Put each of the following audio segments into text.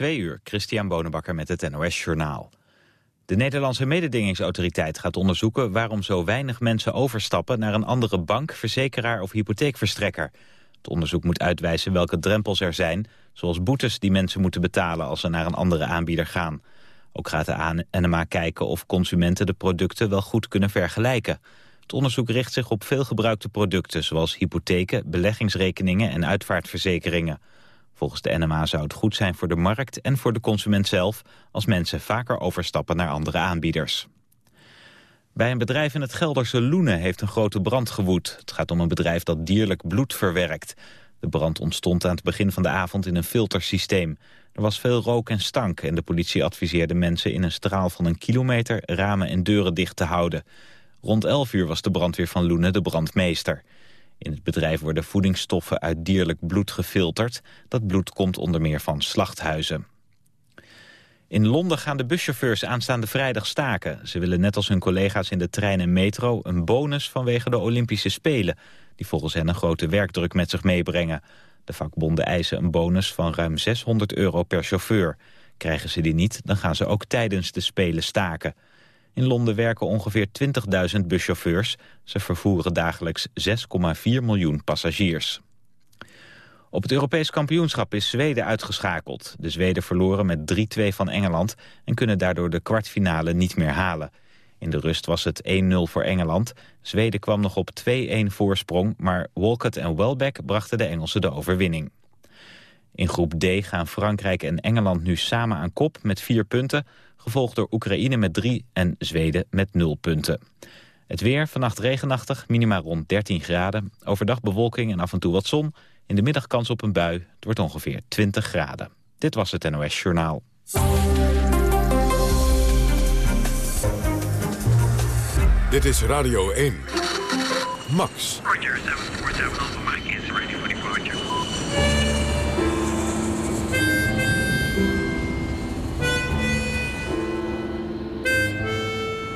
Twee uur, Christian Bonenbakker met het NOS Journaal. De Nederlandse mededingingsautoriteit gaat onderzoeken... waarom zo weinig mensen overstappen naar een andere bank, verzekeraar of hypotheekverstrekker. Het onderzoek moet uitwijzen welke drempels er zijn... zoals boetes die mensen moeten betalen als ze naar een andere aanbieder gaan. Ook gaat de NMA kijken of consumenten de producten wel goed kunnen vergelijken. Het onderzoek richt zich op veel gebruikte producten... zoals hypotheken, beleggingsrekeningen en uitvaartverzekeringen... Volgens de NMA zou het goed zijn voor de markt en voor de consument zelf... als mensen vaker overstappen naar andere aanbieders. Bij een bedrijf in het Gelderse Loenen heeft een grote brand gewoed. Het gaat om een bedrijf dat dierlijk bloed verwerkt. De brand ontstond aan het begin van de avond in een filtersysteem. Er was veel rook en stank en de politie adviseerde mensen... in een straal van een kilometer ramen en deuren dicht te houden. Rond 11 uur was de brandweer van Loenen de brandmeester. In het bedrijf worden voedingsstoffen uit dierlijk bloed gefilterd. Dat bloed komt onder meer van slachthuizen. In Londen gaan de buschauffeurs aanstaande vrijdag staken. Ze willen net als hun collega's in de trein en metro een bonus vanwege de Olympische Spelen... die volgens hen een grote werkdruk met zich meebrengen. De vakbonden eisen een bonus van ruim 600 euro per chauffeur. Krijgen ze die niet, dan gaan ze ook tijdens de Spelen staken. In Londen werken ongeveer 20.000 buschauffeurs. Ze vervoeren dagelijks 6,4 miljoen passagiers. Op het Europees kampioenschap is Zweden uitgeschakeld. De Zweden verloren met 3-2 van Engeland... en kunnen daardoor de kwartfinale niet meer halen. In de rust was het 1-0 voor Engeland. Zweden kwam nog op 2-1 voorsprong... maar Walcott en Welbeck brachten de Engelsen de overwinning. In groep D gaan Frankrijk en Engeland nu samen aan kop met vier punten gevolgd door Oekraïne met 3 en Zweden met 0 punten. Het weer, vannacht regenachtig, minima rond 13 graden. Overdag bewolking en af en toe wat zon. In de middag kans op een bui. Het wordt ongeveer 20 graden. Dit was het NOS Journaal. Dit is Radio 1. Max.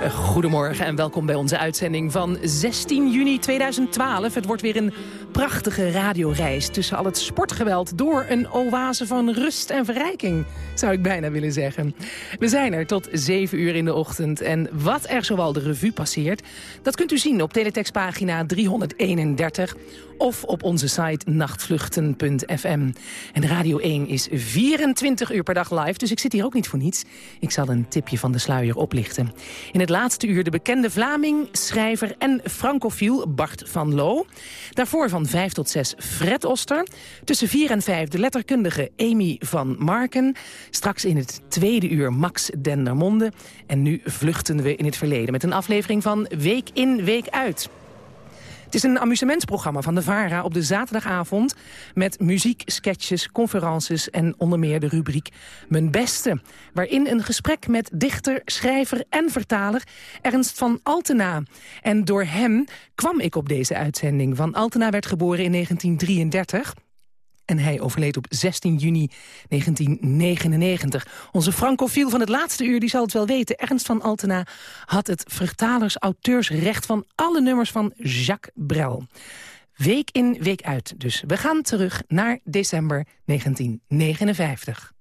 Eh, goedemorgen en welkom bij onze uitzending van 16 juni 2012. Het wordt weer een prachtige radioreis tussen al het sportgeweld... door een oase van rust en verrijking, zou ik bijna willen zeggen. We zijn er tot 7 uur in de ochtend. En wat er zowel de revue passeert, dat kunt u zien op teletextpagina 331 of op onze site nachtvluchten.fm. En Radio 1 is 24 uur per dag live, dus ik zit hier ook niet voor niets. Ik zal een tipje van de sluier oplichten. In het laatste uur de bekende Vlaming, schrijver en francofiel Bart van Loo. Daarvoor van 5 tot 6 Fred Oster. Tussen 4 en 5 de letterkundige Amy van Marken. Straks in het tweede uur Max Dendermonde. En nu vluchten we in het verleden met een aflevering van Week in, Week uit. Het is een amusementsprogramma van de VARA op de zaterdagavond... met muziek, sketches, conferences en onder meer de rubriek Mijn Beste... waarin een gesprek met dichter, schrijver en vertaler Ernst van Altena. En door hem kwam ik op deze uitzending. Van Altena werd geboren in 1933... En hij overleed op 16 juni 1999. Onze francofiel van het laatste uur die zal het wel weten. Ernst van Altena had het vertalers-auteursrecht... van alle nummers van Jacques Brel. Week in, week uit. Dus we gaan terug naar december 1959.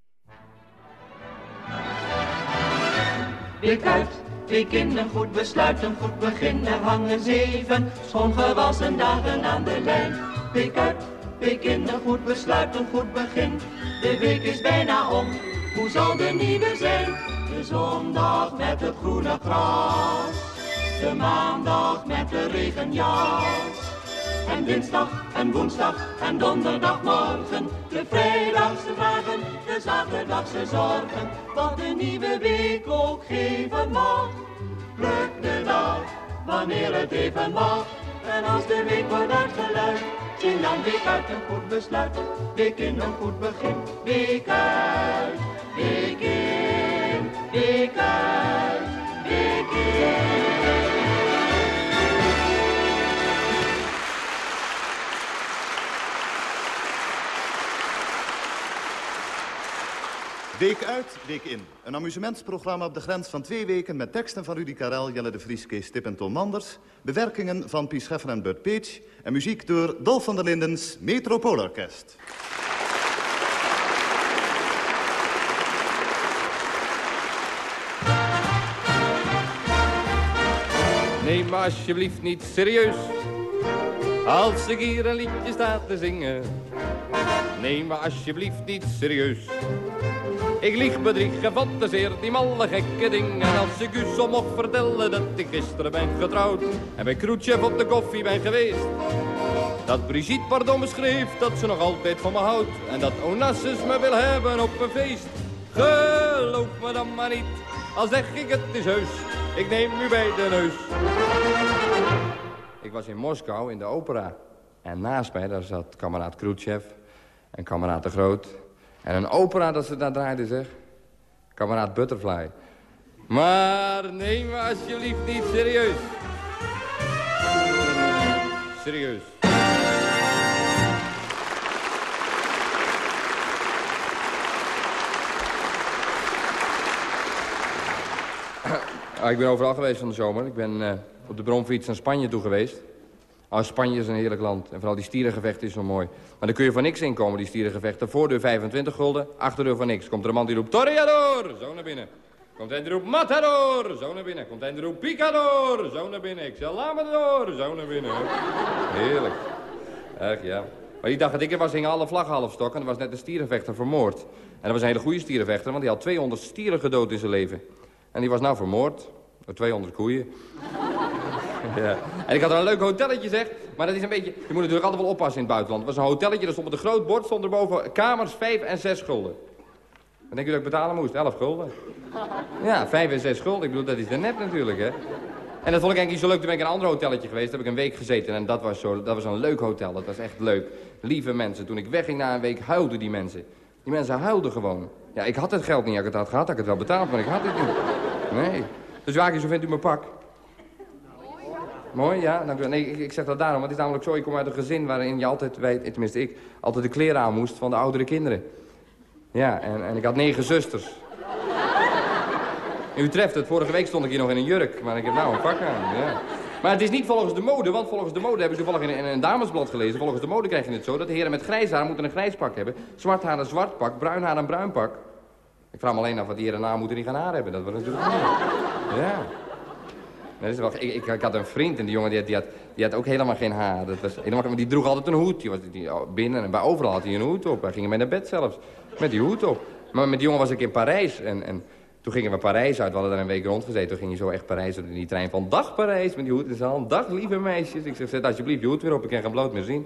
Week uit, week in, een goed besluit, een goed begin. Er hangen zeven schoongewassen dagen aan de lijn. Week uit Week in een goed besluit, een goed begin. De week is bijna om, hoe zal de nieuwe zijn? De zondag met het groene gras. De maandag met de regenjas. En dinsdag en woensdag en donderdagmorgen. De vrijdagse vragen, de zaterdagse zorgen. Wat de nieuwe week ook geven mag. Pluk de dag, wanneer het even mag. En als de week wordt uitgeluid Zing dan week uit een goed besluit, week in een goed begin. Week uit, week in, week uit, Week uit, week in. Een amusementsprogramma op de grens van twee weken... met teksten van Rudy Karel, Jelle de Vries, Kees Stip en Tom Manders... bewerkingen van Pies Scheffer en Bert Page... en muziek door Dolf van der Lindens Metropoolorkest. Neem me alsjeblieft niet serieus Als ik hier een liedje sta te zingen Neem me alsjeblieft niet serieus ik lieg, bedrieg, gefantaseerd die malle gekke dingen. En als ik u zo mocht vertellen dat ik gisteren ben getrouwd... en bij Kroetjev op de koffie ben geweest... dat Brigitte pardon beschreef dat ze nog altijd van me houdt... en dat Onassis me wil hebben op een feest. Geloof me dan maar niet, al zeg ik het is heus. Ik neem u bij de neus. Ik was in Moskou in de opera. En naast mij, daar zat kameraad Kroetjev en kameraad de Groot... En een opera dat ze daar draaide, zeg. Kameraad Butterfly. Maar neem me alsjeblieft niet serieus. Serieus. Ah, ik ben overal geweest van de zomer. Ik ben uh, op de bromfiets naar Spanje toe geweest. Oh, Spanje is een heerlijk land. En vooral die stierengevechten is zo mooi. Maar dan kun je voor niks inkomen, die stierengevechten. Voordeur 25 gulden, achterdeur voor niks. Komt er een man die roept Toreador, zo naar binnen. Komt hij roept Matador, zo naar binnen. Komt hij roept Picador, zo naar binnen. Ik zeg Lamador, zo naar binnen. Heerlijk. Echt, ja. Maar die dag dat ik er was, hingen alle vlaggen half stok. En er was net een stierenvechter vermoord. En dat was een hele goede stierenvechter, want die had 200 stieren gedood in zijn leven. En die was nou vermoord 200 koeien. Ja. En ik had er een leuk hotelletje, zeg. Maar dat is een beetje... Je moet natuurlijk altijd wel oppassen in het buitenland. Het was een hotelletje, er stond met een groot bord, stond erboven kamers 5 en 6 gulden. Dan denk je dat ik betalen moest? 11 gulden. Ja, 5 en 6 gulden. Ik bedoel, dat is de net natuurlijk, hè. En dat vond ik eigenlijk niet zo leuk. Toen ben ik in een ander hotelletje geweest. Daar heb ik een week gezeten. En dat was, zo, dat was een leuk hotel. Dat was echt leuk. Lieve mensen. Toen ik wegging na een week, huilden die mensen. Die mensen huilden gewoon. Ja, ik had het geld niet. Als ik het had gehad, had ik het wel betaald. Maar ik had het niet. Nee. Dus waar zo vindt u mijn pak? Mooi, ja. Nee, ik, ik, zeg dat daarom, want het is namelijk zo... ik kom uit een gezin waarin je altijd, tenminste ik... altijd de kleren aan moest van de oudere kinderen. Ja, en, en ik had negen zusters. U treft het, vorige week stond ik hier nog in een jurk, maar ik heb nou een pak aan, ja. Maar het is niet volgens de mode, want volgens de mode heb ik toevallig in, in een damesblad gelezen. Volgens de mode krijg je het zo dat de heren met grijs haar moeten een grijs pak hebben. Zwart haar een zwart pak, bruin haar een bruin pak. Ik vraag me alleen af wat die heren na moeten die gaan haar hebben. Dat wordt natuurlijk niet. Ja. Dat is wel, ik, ik, had een vriend en die jongen die had, die had, die had ook helemaal geen haar. Dat was helemaal, die droeg altijd een hoed. Die was die, oh, binnen en bij overal had hij een hoed op. Hij ging mee naar bed zelfs, met die hoed op. Maar met die jongen was ik in Parijs en, en toen gingen we Parijs uit. We hadden daar een week rondgezeten. Toen ging je zo echt Parijs in die trein van... Dag Parijs, met die hoed in zijn hand. Dag lieve meisjes. Ik zeg, zet alsjeblieft je hoed weer op. Ik kan geen bloot meer zien.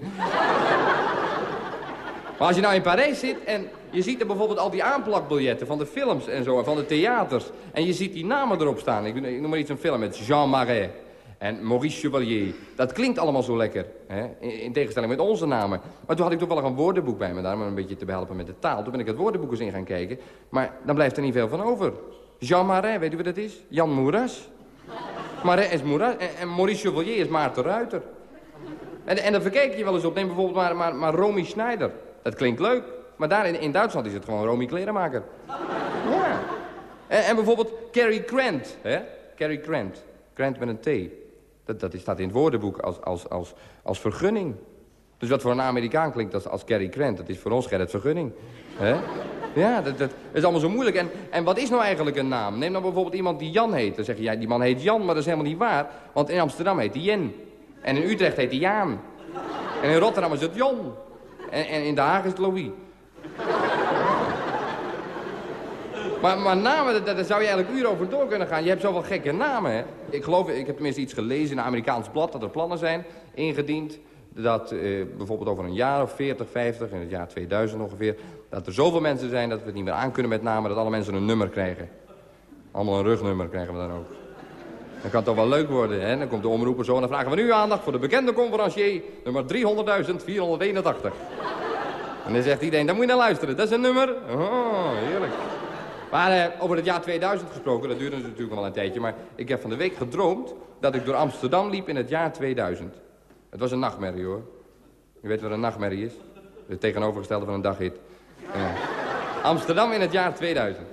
maar als je nou in Parijs zit en je ziet er bijvoorbeeld al die aanplakbiljetten van de films en zo, van de theaters. En je ziet die namen erop staan. Ik, noem maar iets een film met Jean Marais en Maurice Chevalier. Dat klinkt allemaal zo lekker, hè? In, tegenstelling met onze namen. Maar toen had ik toevallig een woordenboek bij me daar, om een beetje te behelpen met de taal. Toen ben ik het woordenboek eens in gaan kijken. Maar dan blijft er niet veel van over. Jean Marais, weet u wat dat is? Jan Moeras. Marais is Moeras en, Maurice Chevalier is Maarten Ruiter. En, en dan verkijk je wel eens op. Neem bijvoorbeeld maar, maar, maar Romy Schneider. Dat klinkt leuk. Maar daar in, in Duitsland is het gewoon Romy Klerenmaker. Ja. En, en, bijvoorbeeld Cary Grant, hè? Cary Grant. Grant met een T. Dat, dat staat in het woordenboek als, als, als, als vergunning. Dus wat voor een Amerikaan klinkt als, als Cary Grant, dat is voor ons Gerrit Vergunning. hè? Ja, dat, dat, is allemaal zo moeilijk. En, en wat is nou eigenlijk een naam? Neem nou bijvoorbeeld iemand die Jan heet. Dan zeg je, ja, die man heet Jan, maar dat is helemaal niet waar. Want in Amsterdam heet hij Jen. En in Utrecht heet hij Jaan. En in Rotterdam is het Jon. En, en in Den Haag is het Louis. Maar, maar namen, daar, zou je eigenlijk uren over door kunnen gaan. Je hebt zoveel gekke namen, hè. Ik geloof, ik heb tenminste iets gelezen in een Amerikaans blad... dat er plannen zijn ingediend dat eh, bijvoorbeeld over een jaar of 40, 50, in het jaar 2000 ongeveer... dat er zoveel mensen zijn dat we het niet meer aan kunnen met namen... dat alle mensen een nummer krijgen. Allemaal een rugnummer krijgen we dan ook. Dat kan toch wel leuk worden, hè? Dan komt de omroeper zo en dan vragen we nu aandacht voor de bekende conferencier... nummer 300.481. En dan zegt iedereen, daar moet je naar luisteren. Dat is een nummer. Oh, heerlijk. Maar eh, over het jaar 2000 gesproken, dat duurde natuurlijk wel een tijdje... maar ik heb van de week gedroomd dat ik door Amsterdam liep in het jaar 2000. Het was een nachtmerrie, hoor. Je weet wat een nachtmerrie is? Het tegenovergestelde van een daghit. Ja. Amsterdam in het jaar 2000.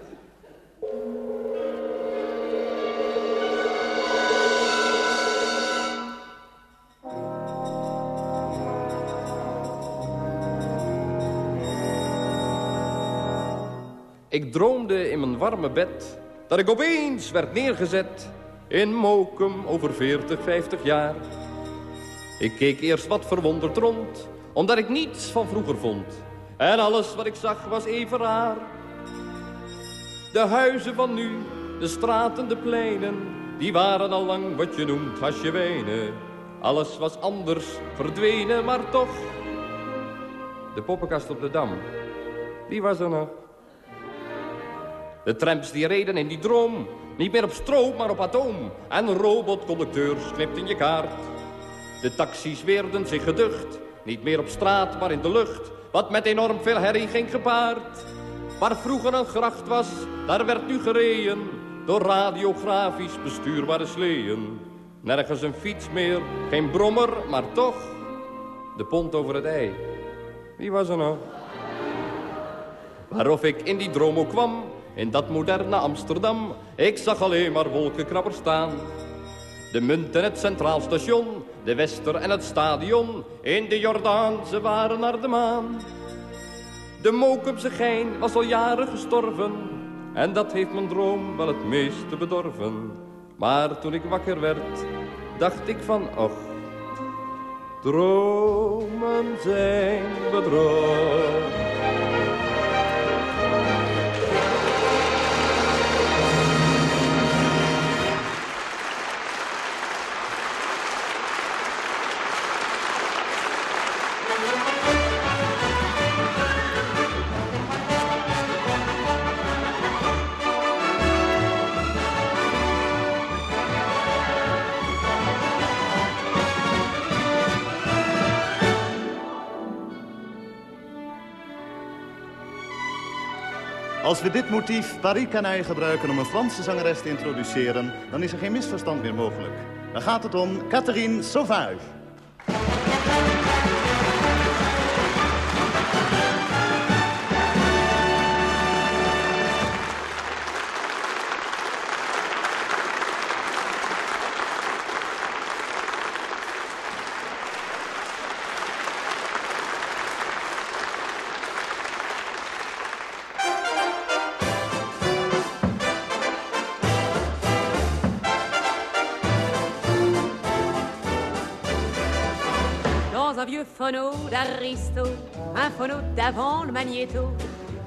Ik droomde in mijn warme bed dat ik opeens werd neergezet in Mokum over 40, 50 jaar. Ik keek eerst wat verwonderd rond, omdat ik niets van vroeger vond. En alles wat ik zag was even raar. De huizen van nu, de straten, de pleinen, die waren al lang wat je noemt hasjewijnen. Alles was anders, verdwenen, maar toch. De poppenkast op de Dam, die was er nog. De trams die reden in die droom. Niet meer op stroom, maar op atoom. En robotconducteurs knipten je kaart. De taxis weerden zich geducht. Niet meer op straat, maar in de lucht. Wat met enorm veel herrie ging gepaard. Waar vroeger een gracht was, daar werd nu gereden. Door radiografisch bestuurbare sleeën. Nergens een fiets meer, geen brommer, maar toch. De pont over het ei. Wie was er nog? Waarof ik in die droom ook kwam, in dat moderne Amsterdam. Ik zag alleen maar wolkenkrabbers staan. De munt en het centraal station, de Wester en het stadion. In de Jordaan, ze waren naar de maan. De Mokumse gein was al jaren gestorven. En dat heeft mijn droom wel het meeste bedorven. Maar toen ik wakker werd, dacht ik van, och. Dromen zijn bedrog. Als we dit motief Paris Canaille gebruiken om een Franse zangeres te introduceren... dan is er geen misverstand meer mogelijk. Dan gaat het om Catherine Sauvage. Un phono d'avant le magnéto,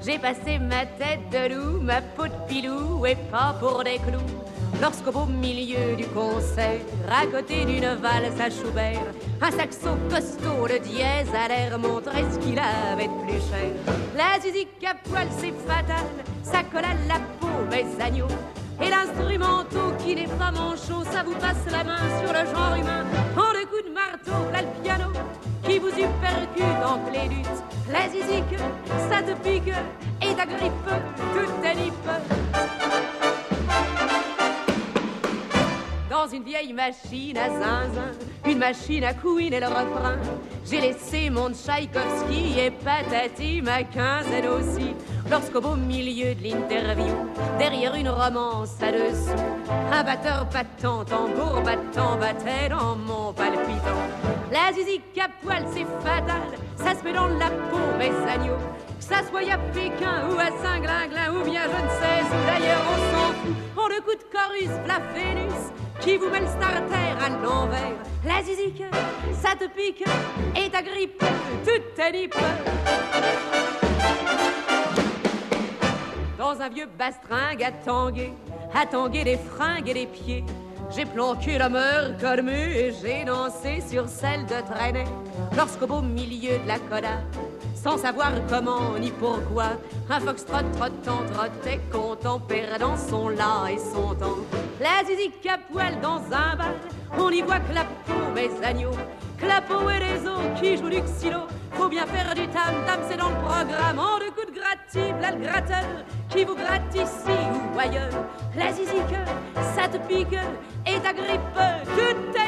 j'ai passé ma tête de loup, ma peau de pilou, et pas pour des clous. Lorsqu'au beau milieu du concert, à côté d'une valse à Schubert, un saxo costaud, le dièse à l'air montrait ce qu'il avait de plus cher. La musique à poil, c'est fatal, ça colle à la peau, mes agneaux. Et l'instrumental qui n'est pas manchot, ça vous passe la main sur le genre humain. De marteau, là le piano qui vous hypercute entre les luttes. La zizique, ça te pique et ta grippe, toute ta. Dans une vieille machine à zinzin, une machine à couiner le refrain. J'ai laissé mon Tchaïkovski et patati ma quinzaine aussi. Lorsqu'au beau milieu de l'interview, derrière une romance à dessous, un batteur battant, tambour battant, battait dans mon palpitant. La zizique à poil, c'est fatal, ça se met dans la peau, mes agneaux. Que ça soit à Pékin ou à Saint-Glinglin ou bien je ne sais où, d'ailleurs on s'en fout. On le coup de chorus, la qui vous met le starter à l'envers. La zizique, ça te pique et ta grippe, toute ta. Dans un vieux bastringue à tanguer, à tanguer des fringues et des pieds. J'ai planqué la mer comme et j'ai dansé sur celle de traîner. Lorsqu'au beau milieu de la coda, sans savoir comment ni pourquoi, un foxtrot trottant trottait content, perdant son là et son temps. La zizique à poil dans un bal, on y voit que la peau, mes agneaux, que la peau et les os qui jouent du xylo. Faut bien faire du tam-tam, c'est dans le programme. En deux coups de gratif, là le gratteur qui vous gratte ici ou ailleurs. La zizique, ça te pique et ta grippe, toute ta.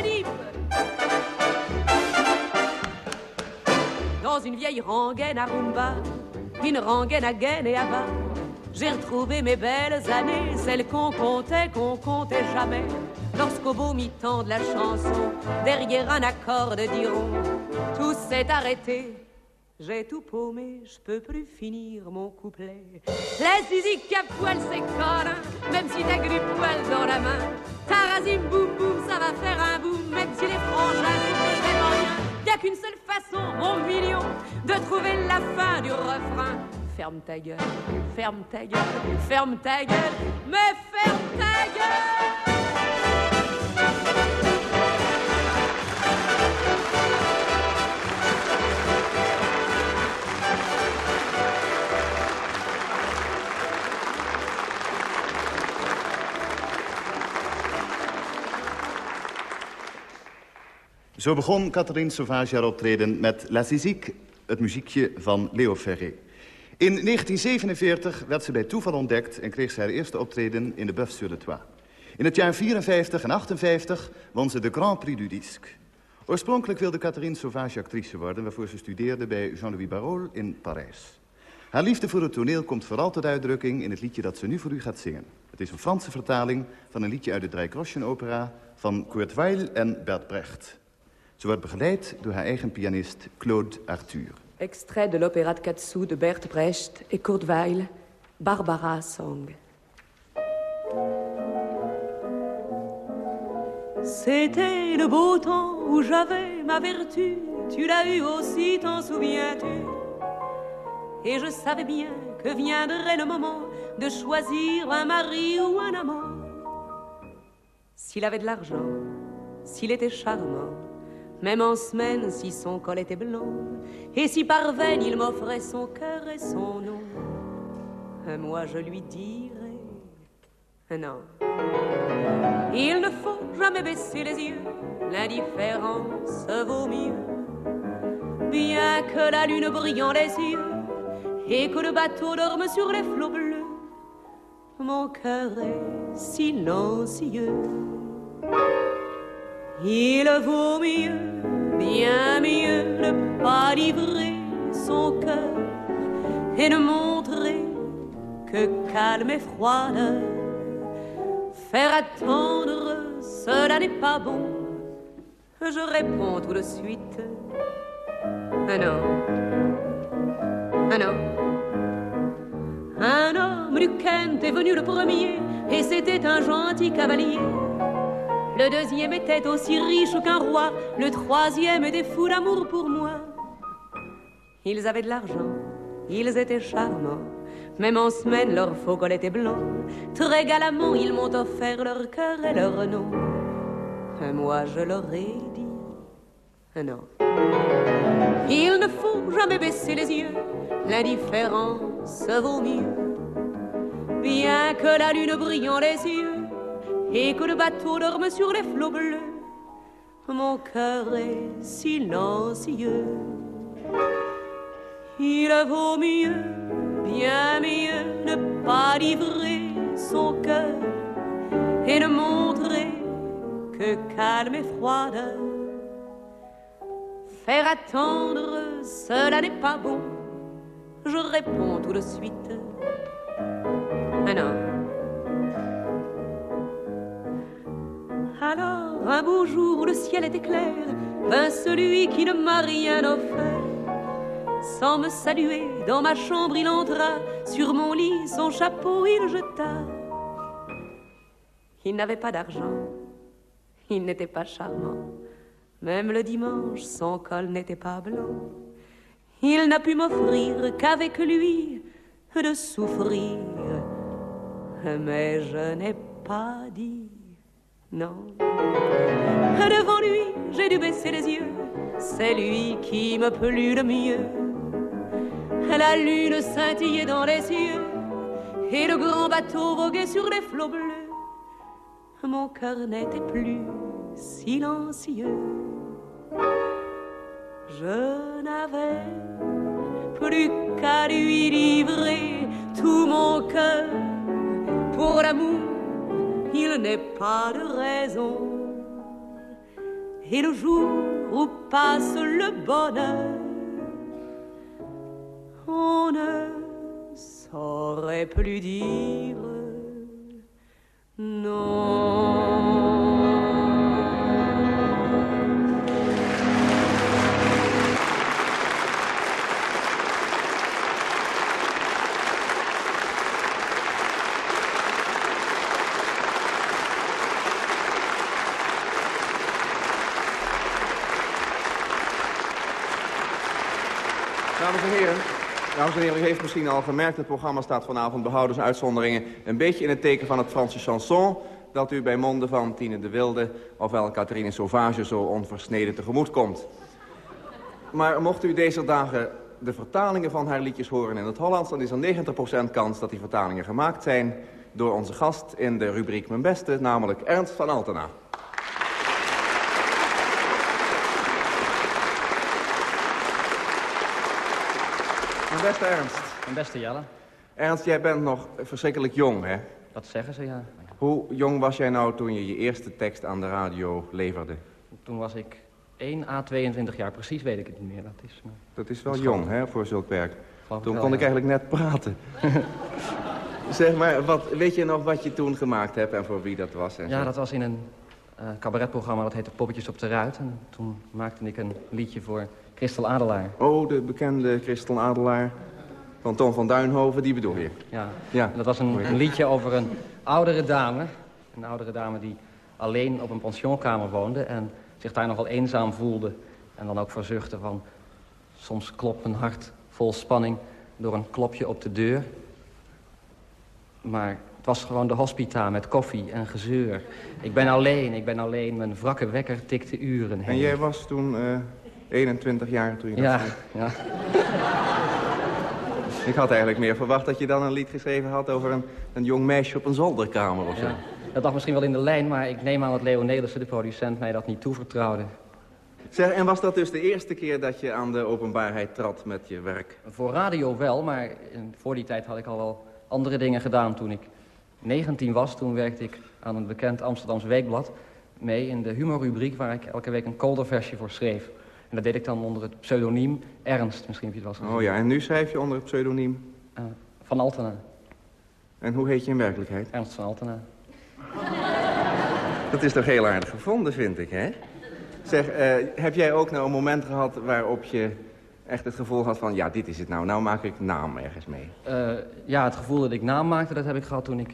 Dans une vieille rengaine à rumba, une rengaine à gaine et à bas. J'ai retrouvé mes belles années, celles qu'on comptait, qu'on comptait jamais. Lorsqu'au beau mi-temps de la chanson, derrière un accord de diron, tout s'est arrêté. J'ai tout paumé, je peux plus finir mon couplet. La zizi à poil c'est même si t'as du poil dans la main. Tarazim boum boum, ça va faire un boum, même si les frangins ne vraiment rien. Y'a qu'une seule façon au million de trouver la fin du refrain. Ferme ta gueule, ferme ta gueule, ferme ta gueule, mais ferme ta gueule! Zo begon Catherine Sauvage haar optreden met La Zizique, het muziekje van Leo Ferré. In 1947 werd ze bij toeval ontdekt en kreeg ze haar eerste optreden in de Buff sur le Toit. In het jaar 54 en 58 won ze de Grand Prix du Disque. Oorspronkelijk wilde Catherine Sauvage actrice worden... waarvoor ze studeerde bij Jean-Louis Barrault in Parijs. Haar liefde voor het toneel komt vooral tot uitdrukking... in het liedje dat ze nu voor u gaat zingen. Het is een Franse vertaling van een liedje uit de Dreigroschen-opera... van Kurt Weill en Bert Brecht. Ze wordt begeleid door haar eigen pianist Claude Arthur. Extrait de l'opéra de Katsu de Bert Brecht et Kurt Weill, Barbara Song. C'était le beau temps où j'avais ma vertu, tu l'as eu aussi, t'en souviens-tu? Et je savais bien que viendrait le moment de choisir un mari ou un amant. S'il avait de l'argent, s'il était charmant, même en semaine si son col était blanc, et si par veine il m'offrait son cœur et son nom, moi je lui dirais non. Il ne faut jamais baisser les yeux, l'indifférence vaut mieux. Bien que la lune brille en les yeux et que le bateau dorme sur les flots bleus, mon cœur est silencieux. Il vaut mieux, bien mieux, ne pas livrer son cœur et ne montrer que calme et froideur. Faire attendre, cela n'est pas bon. Je réponds tout de suite. Un homme, un homme. Un homme du Kent est venu le premier et c'était un gentil cavalier. Le deuxième était aussi riche qu'un roi. Le troisième était fou d'amour pour moi. Ils avaient de l'argent, ils étaient charmants. Même en semaine, leur faux col était blanc. Très galamment, ils m'ont offert leur cœur et leur nom. Et moi, je leur ai dit non. Il ne faut jamais baisser les yeux. L'indifférence vaut mieux. Bien que la lune brille en les yeux et que le bateau dorme sur les flots bleus, mon cœur est silencieux. Il vaut mieux, bien mieux, ne pas livrer son cœur et ne montrer que calme et froideur. Faire attendre, cela n'est pas bon. Je réponds tout de suite. Alors, un beau jour où le ciel était clair, vint celui qui ne m'a rien offert. Sans me saluer, dans ma chambre il entra, sur mon lit son chapeau il jeta. Il n'avait pas d'argent, il n'était pas charmant, même le dimanche son col n'était pas blanc. Il n'a pu m'offrir qu'avec lui de souffrir, mais je n'ai pas dit non. Devant lui, j'ai dû baisser les yeux. C'est lui qui me plut le mieux. La lune scintillait dans les cieux et le grand bateau voguait sur les flots bleus. Mon cœur n'était plus silencieux. Je n'avais plus qu'à lui livrer tout mon cœur pour l'amour il n'est pas de raison. Et le jour où passe le bonheur, on ne pourrais plus dire non. Dames en heren, u heeft misschien al gemerkt... het programma staat vanavond behoudens uitzonderingen... een beetje in het teken van het Franse chanson... dat u bij monden van Tine de Wilde... ofwel Catherine Sauvage zo onversneden tegemoet komt. Maar mocht u deze dagen de vertalingen van haar liedjes horen in het Hollands... dan is er 90% kans dat die vertalingen gemaakt zijn... door onze gast in de rubriek Mijn Beste, namelijk Ernst van Altena. Beste Ernst. Mijn beste Jelle. Ernst, jij bent nog verschrikkelijk jong, hè? Dat zeggen ze, ja. Hoe jong was jij nou toen je je eerste tekst aan de radio leverde? Toen was ik 1 à 22 jaar, precies weet ik het niet meer. Dat is, uh, Dat is wel Dat jong, hè, voor zulk werk. Toen wel, kon ik eigenlijk net praten. zeg maar, wat, weet je nog wat je toen gemaakt hebt en voor wie dat was? En Ja, zo? dat was in een eh, cabaretprogramma dat heette Poppetjes op de Ruit. En toen maakte ik een liedje voor Christel Adelaar. Oh, de bekende Christel Adelaar van Tom van Duinhoven, die bedoel je? Ja. Ja. Dat was een, een liedje over een oudere dame. Een oudere dame die alleen op een pensionkamer woonde... en zich daar nogal eenzaam voelde. En dan ook verzuchtte van... soms klopt mijn hart vol spanning door een klopje op de deur. Maar het was gewoon de hospita met koffie en gezeur. Ik ben alleen, ik ben alleen, mijn wrakke wekker tikte uren heen. En jij was toen eh 21 jaar toen je dat Ja, zei? ja. Ik had eigenlijk meer verwacht dat je dan een lied geschreven had over een, een jong meisje op een zolderkamer of zo. ja. Dat lag misschien wel in de lijn, maar ik neem aan dat Leo Nelissen, de producent, mij dat niet toevertrouwde. Zeg, en was dat dus de eerste keer dat je aan de openbaarheid trad met je werk? Voor radio wel, maar voor die tijd had ik al wel andere dingen gedaan. Toen ik 19 was, toen werkte ik aan een bekend Amsterdams weekblad mee in de humorrubriek waar ik elke week een kolderversje voor schreef. En dat deed ik dan onder het pseudoniem Ernst, misschien heb je het wel eens Oh ja, en nu schrijf je onder het pseudoniem. Eh, van Altena, En hoe heet je in werkelijkheid? Ernst van Altena. Dat is toch heel aardig gevonden, vind ik, hè? Zeg, eh, heb jij ook nou een moment gehad waarop je echt het gevoel had van... ja, dit is het nou, nou maak ik naam ergens mee. Eh, ja, het gevoel dat ik naam maakte, dat heb ik gehad toen ik...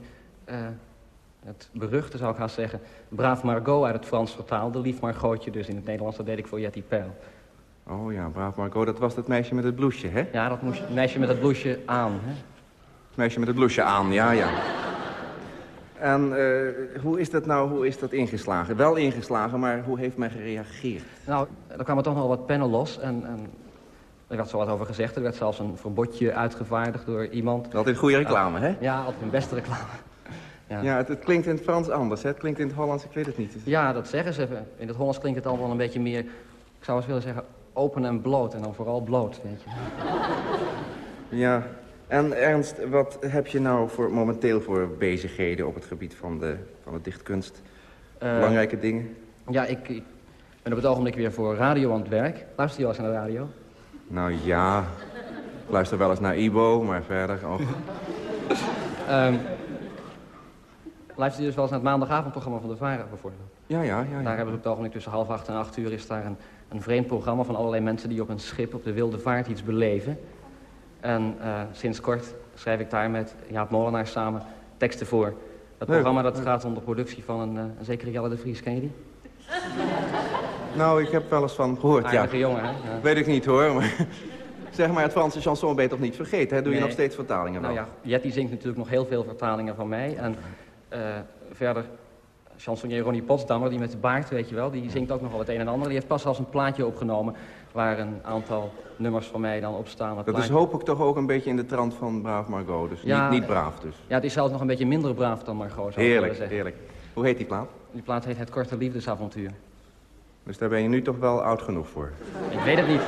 het beruchte, zou ik haast zeggen, Braaf Margot uit het Frans vertaalde. Lief Margotje dus in het Nederlands, dat deed ik voor Jetty Peil. Oh ja, braaf Marco, dat was dat meisje met het blouseje, hè? Het Ja, dat moest, meisje met het blouseje aan. Hè? meisje met het blouseje aan, ja, ja. En eh, hoe is dat nou, hoe is dat ingeslagen? Wel ingeslagen, maar hoe heeft men gereageerd? Nou, er kwamen toch nog wat pennen los en, en er werd zo wat over gezegd. Er werd zelfs een verbodje uitgevaardigd door iemand. Altijd goede reclame, hè? Ja, altijd een beste reclame. Ja. Ja, het, het klinkt in het Frans anders, hè? Het klinkt in het Hollands, ik weet het niet. ja, dat zeggen ze. In het Hollands klinkt het allemaal een beetje meer, ik zou eens willen zeggen, open en bloot. En dan vooral bloot, weet je. Ja, en Ernst, wat heb je nou voor, momenteel voor bezigheden op het gebied van de, van de dichtkunst? Eh, Belangrijke dingen? Ja, ik, ik ben op het ogenblik weer voor radio aan het werk. Luister je wel eens naar de radio? Nou ja, ik luister wel eens naar Ibo, maar verder... Oh. Ehm luister je dus wel eens naar het maandagavondprogramma van de VARA bijvoorbeeld? Ja, ja, ja. Daar ja. hebben we op het ogenblik tussen half acht en acht uur... is daar een, een vreemd programma van allerlei mensen die op een schip op de wilde vaart iets beleven. En eh, sinds kort schrijf ik daar met Jaap Molenaar samen teksten voor. Dat Leuk, programma dat gaat onder productie van een, eh, een zekere Jelle de Vries. Ken je die? Nou, ik heb wel eens van gehoord, ja. Aardige jongen, hè? Ja. Weet ik niet hoor, maar... Zeg maar, het Franse chanson ben je toch niet vergeten, hè? Doe je nog steeds vertalingen wel? Nou ja, Jetty zingt natuurlijk nog heel veel vertalingen van mij. En verder, chansonnier Ronnie Potsdammer, die met de baard, weet je wel... die zingt ook nog wel het een en ander. Die heeft pas als een plaatje opgenomen... waar een aantal nummers van mij dan op staan. Dat is hoop ik toch ook een beetje in de trant van Braaf Margot. Dus Ja, niet, niet braaf dus. Ja, het is zelfs nog een beetje minder braaf dan Margot, zou Heerlijk, zeggen. heerlijk. Hoe heet die plaat? Die plaat heet Het Korte Liefdesavontuur. Dus daar ben je nu toch wel oud genoeg voor. Ik weet het niet.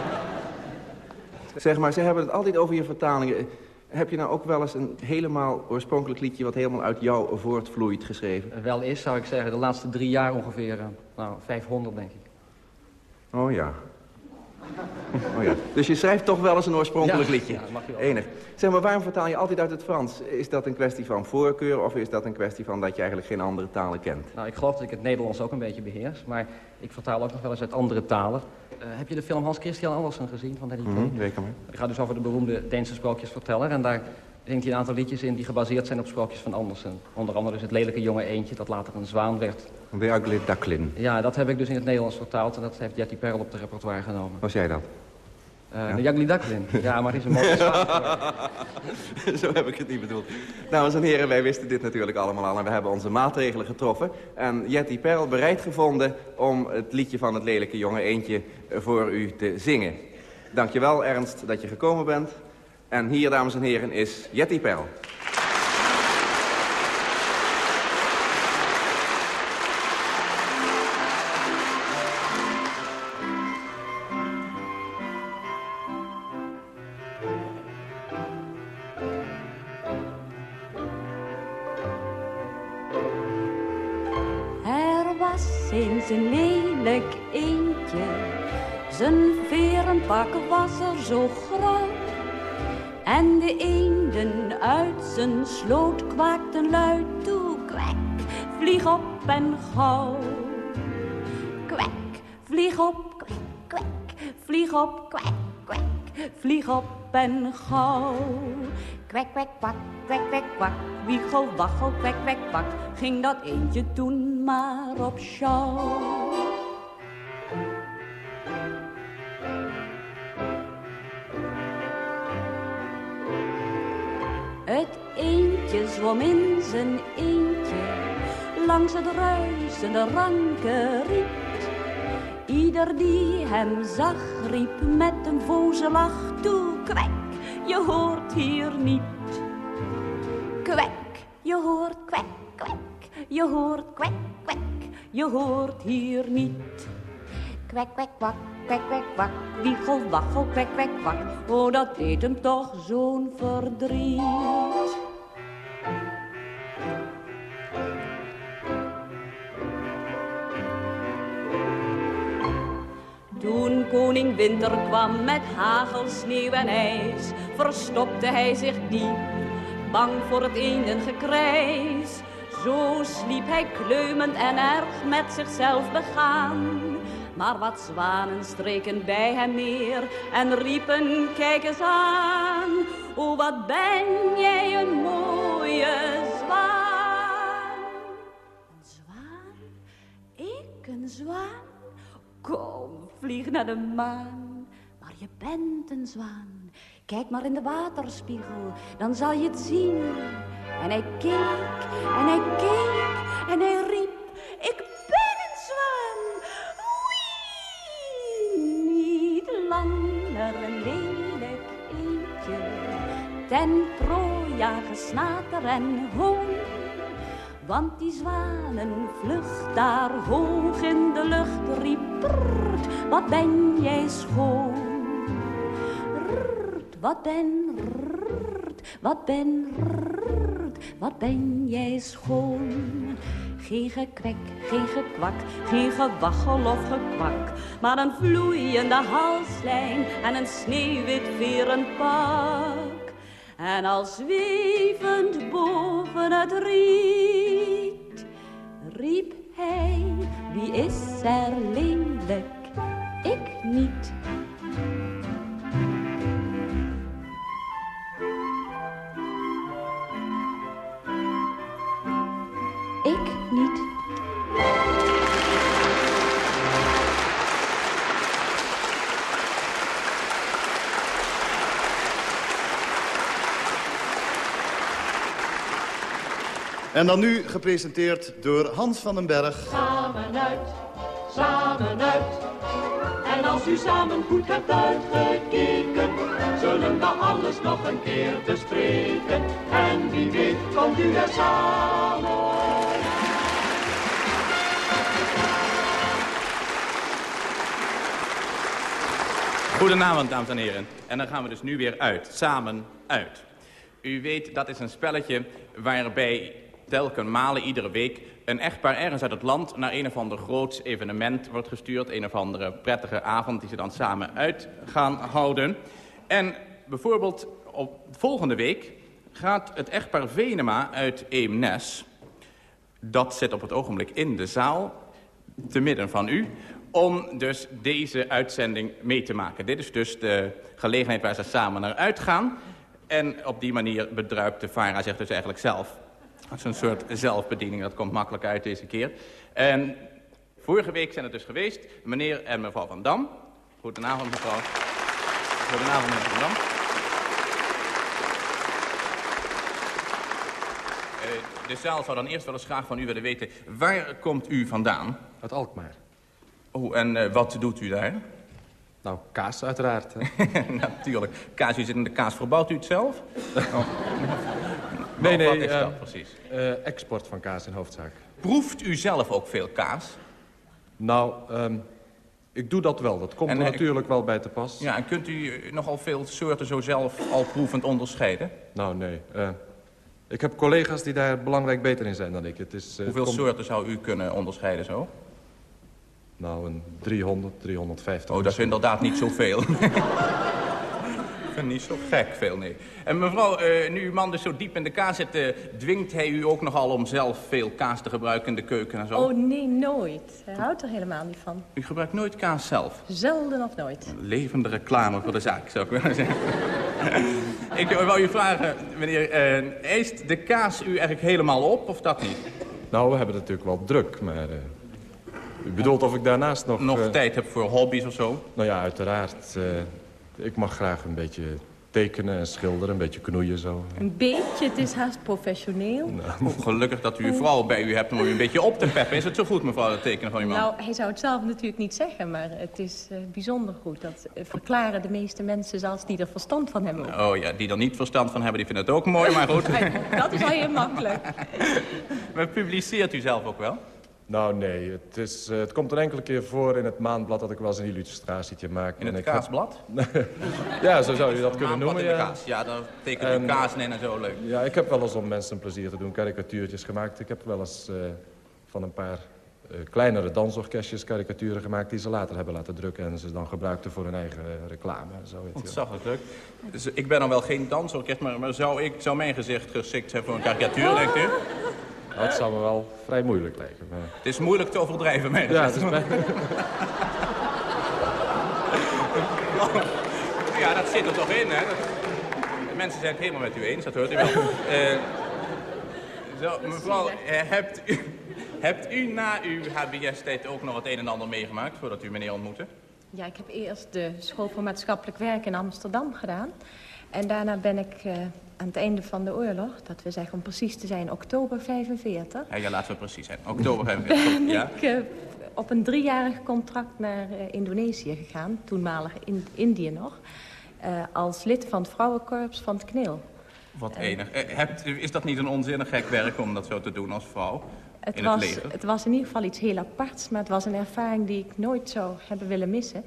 Zeg maar, ze hebben het altijd over je vertalingen. Heb je nou ook wel eens een helemaal oorspronkelijk liedje... wat helemaal uit jou voortvloeit geschreven? Wel is, zou ik zeggen, de laatste drie jaar ongeveer, eh, nou, 500 denk ik. Oh ja. Oh ja. Dus je schrijft toch wel eens een oorspronkelijk Ja, liedje? ja, mag je wel. Enig. Zeg maar, waarom vertaal je altijd uit het Frans? Is dat een kwestie van voorkeur of is dat een kwestie van dat je eigenlijk geen andere talen kent? Nou, ik geloof dat ik het Nederlands ook een beetje beheers. Maar ik vertaal ook nog wel eens uit andere talen. Eh, heb je de film Hans Christian Andersen gezien van Danny Kaye? Mhm, Zeker maar. Die gaat dus over de beroemde Deense sprookjesverteller. En daar zingt hij een aantal liedjes in die gebaseerd zijn op sprookjes van Andersen. Onder andere dus het lelijke jonge eentje dat later een zwaan werd. The Ugly Duckling. Ja, dat heb ik dus in het Nederlands vertaald. En dat heeft Jetty Perl op de repertoire genomen. Was jij dat? Eh, De Jagli Ducklin. Ja, maar is een mooie. Zo heb ik het niet bedoeld. Dames en heren, wij wisten dit natuurlijk allemaal al en we hebben onze maatregelen getroffen. En Jetty Perl bereid gevonden om het liedje van het lelijke jonge eentje voor u te zingen. Dankjewel Ernst dat je gekomen bent. En hier, dames en heren, is Jetty Perl. Sloot kwaakten luid toe, kwek, vlieg op en gauw. Kwek, vlieg op, kwek, kwek, vlieg op, kwek, kwek, vlieg op en gauw. Kwek, kwek, kwak, kwek, kwek, kwak, wiegel, waggel, kwek, kwek, kwak, ging dat eendje toen maar op show. Zwom in zijn eentje langs het ruisende ranke riet. Ieder die hem zag riep met een voze lach toe, kwek, je hoort hier niet. Kwek, je hoort kwek, kwek, je hoort kwek, kwek, je hoort hier niet. Kwek, kwek, kwak, kwek, kwek, kwak, wiegel, waggel, kwek, kwek, kwak. Oh, dat deed hem toch zo'n verdriet. Toen koning Winter kwam met hagel, sneeuw en ijs, verstopte hij zich diep, bang voor het eendengekrijs. Zo sliep hij kleumend en erg met zichzelf begaan. Maar wat zwanen streken bij hem neer en riepen, kijk eens aan. O, wat ben jij een mooie zwaan. Een zwaan? Ik een zwaan? Kom, vlieg naar de maan. Maar je bent een zwaan. Kijk maar in de waterspiegel, dan zal je het zien. En hij keek, en hij keek, en hij riep, ik ben een zwaan. Wee! Niet langer een lelijk eendje, ten aan gesnater en hoon. Want die zwanen vlucht daar hoog in de lucht riep, "Prrrt, wat ben jij schoon. Rrrt, wat ben, rrrt, wat ben, rrrt, wat ben jij schoon. Geen gekwek, geen gekwak, geen gewaggel of gekwak, maar een vloeiende halslijn en een sneeuwwit veren pak. En als zwevend boven het riet, riep hij, wie is er lelijk? Ik niet. En dan nu gepresenteerd door Hans van den Berg. Samen uit, samen uit. En als u samen goed hebt uitgekeken, zullen we alles nog een keer bespreken. En wie weet komt u er samen. Goedenavond, dames en heren. En dan gaan we dus nu weer uit. Samen uit. U weet, dat is een spelletje waarbij telken malen iedere week een echtpaar ergens uit het land... naar een of ander groots evenement wordt gestuurd. Een of andere prettige avond die ze dan samen uit gaan houden. En bijvoorbeeld op volgende week gaat het echtpaar Venema uit Eemnes... dat zit op het ogenblik in de zaal, te midden van u om dus deze uitzending mee te maken. Dit is dus de gelegenheid waar ze samen naar uitgaan. En op die manier bedruipt de VARA zich dus eigenlijk zelf. Dat is een soort zelfbediening, dat komt makkelijk uit deze keer. En vorige week zijn het dus geweest, meneer en mevrouw Van Dam. Goedenavond, mevrouw. Goedenavond, meneer Van Dam. Uh, de zaal zou dan eerst wel eens graag van u willen weten... waar komt u vandaan? Uit Alkmaar. Oh, en uh, wat doet u daar? Nou, kaas uiteraard. Natuurlijk. Kaas, u zit in de kaas. Verbouwt u het zelf? oh. nee, nee. Wat is dat precies? Uh, export van kaas in hoofdzaak. Proeft u zelf ook veel kaas? Nou, um, ik doe dat wel. Dat komt en, er natuurlijk wel bij te pas. Ja, en kunt u nogal veel soorten zo zelf al proevend onderscheiden? Nou, nee. ik heb collega's die daar belangrijk beter in zijn dan ik. Het is, Hoeveel komt... soorten zou u kunnen onderscheiden zo? Nou, een 300, 350. Oh, dat is inderdaad niet zoveel. Niet zo gek veel, nee. En mevrouw, uh, nu uw man dus zo diep in de kaas zit... Uh, dwingt hij u ook nogal om zelf veel kaas te gebruiken in de keuken en zo? Oh, nee, nooit. Hij houdt er helemaal niet van. U gebruikt nooit kaas zelf? Zelden of nooit. Een levende reclame voor de zaak, zou ik willen zeggen. ik wou u vragen, meneer, uh, eist de kaas u eigenlijk helemaal op, of dat niet? Nou, we hebben het natuurlijk wel druk, maar... U bedoelt of ik daarnaast nog... Nog uh, tijd heb voor hobby's of zo? Nou ja, uiteraard. Ik mag graag een beetje tekenen en schilderen, een beetje knoeien zo. Een beetje? Het is haast professioneel. Nou. Oh, gelukkig dat u uw vrouw bij u hebt om u een beetje op te peppen. Is het zo goed, mevrouw, het tekenen van uw man? Nou, hij zou het zelf natuurlijk niet zeggen, maar het is uh, bijzonder goed. Dat verklaren de meeste mensen zelfs die er verstand van hebben. Ook. Oh ja, die er niet verstand van hebben, die vinden het ook mooi, maar goed. dat is al heel makkelijk. maar publiceert u zelf ook wel? Nou, nee. Het, is, uh, het komt een enkele keer voor in het maandblad dat ik wel eens een illustratietje maak. In het en kaasblad? Heb... ja, zo zou je dat kunnen noemen, ja. Kaas. Ja, daar tekenen we kaas in en zo leuk. Ja, ik heb wel eens om mensen een plezier te doen karikatuurtjes gemaakt. Ik heb wel eens uh, van een paar uh, kleinere dansorkestjes karikaturen gemaakt... die ze later hebben laten drukken en ze dan gebruikten voor hun eigen reclame. En zo, Ontzaglijk leuk. Dus ik ben dan wel geen dansorkest, maar, maar zou, ik, zou mijn gezicht geschikt zijn voor een karikatuur, denkt u? Het zou me wel vrij moeilijk lijken. Maar... Het is moeilijk te overdrijven, mij. Ja, het is bij... ja, dat zit er toch in, hè? Dat... De mensen zijn het helemaal met u eens, dat hoort u wel. uh, zo, mevrouw, uh, hebt, u, hebt u na uw HBS-tijd ook nog het een en ander meegemaakt... voordat u meneer ontmoette? Ja, ik heb eerst de school voor maatschappelijk werk in Amsterdam gedaan. En daarna ben ik uh, aan het einde van de oorlog, dat we zeggen om precies te zijn, oktober 45. Ja, ja laten we precies zijn. Oktober 45, ben ja. ik uh, op een driejarig contract naar uh, Indonesië gegaan, toenmalig in Indië nog, als lid van het vrouwenkorps van het KNIL. Wat enig. Hebt, is dat niet een onzinnig gek werk om dat zo te doen als vrouw? Het, in was, het, leger? het was in ieder geval iets heel aparts, maar het was een ervaring die ik nooit zou hebben willen missen.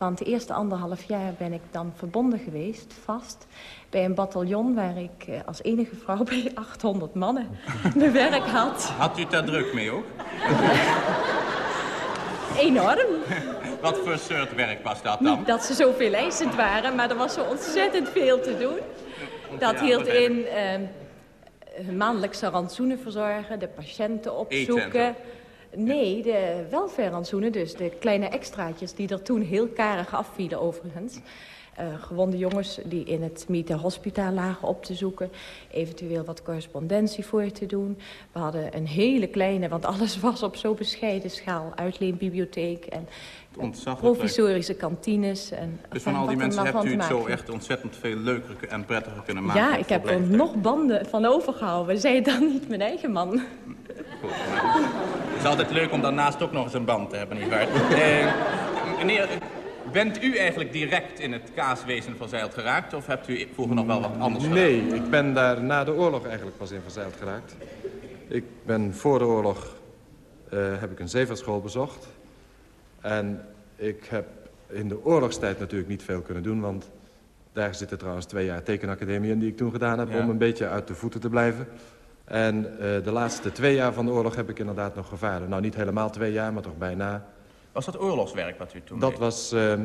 Want de eerste anderhalf jaar ben ik dan verbonden geweest, vast, bij een bataljon waar ik uh, als enige vrouw bij 800 mannen mijn werk had. Had u daar druk mee ook? Enorm. Wat voor soort werk was dat dan? Niet dat ze zoveel eisend waren, maar er was zo ontzettend veel te doen. Dat hield in uh, maandelijkse rantsoenen verzorgen, de patiënten opzoeken. Nee, de welverrantsoenen, dus de kleine extraatjes die er toen heel karig afvielen overigens. Uh, gewonde jongens die in het Miete Hospitaal lagen op te zoeken. Eventueel wat correspondentie voor te doen. We hadden een hele kleine, want alles was op zo bescheiden schaal. Uitleenbibliotheek en Ontzaglijk provisorische kantines. En, Dus van al die mensen hebt u het zo echt ontzettend veel leuker en prettiger kunnen maken? Ja, ik heb er nog banden van overgehouden. Zij dan niet mijn eigen man. Goed, het is altijd leuk om daarnaast ook nog eens een band te hebben, nietwaar? eh, meneer, bent u eigenlijk direct in het kaaswezen verzeild geraakt... of hebt u vroeger nog wel wat anders gedaan? Nee, ik ben daar na de oorlog eigenlijk pas in verzeild geraakt. Ik ben voor de oorlog uh, heb ik een zeevaartschool bezocht. En ik heb in de oorlogstijd natuurlijk niet veel kunnen doen... want daar zitten trouwens twee jaar tekenacademie in die ik toen gedaan heb... Ja. om een beetje uit de voeten te blijven. En uh, de laatste twee jaar van de oorlog heb ik inderdaad nog gevaren. Nou, niet helemaal twee jaar, maar toch bijna. Was dat oorlogswerk wat u toen Dat deed? was uh, uh,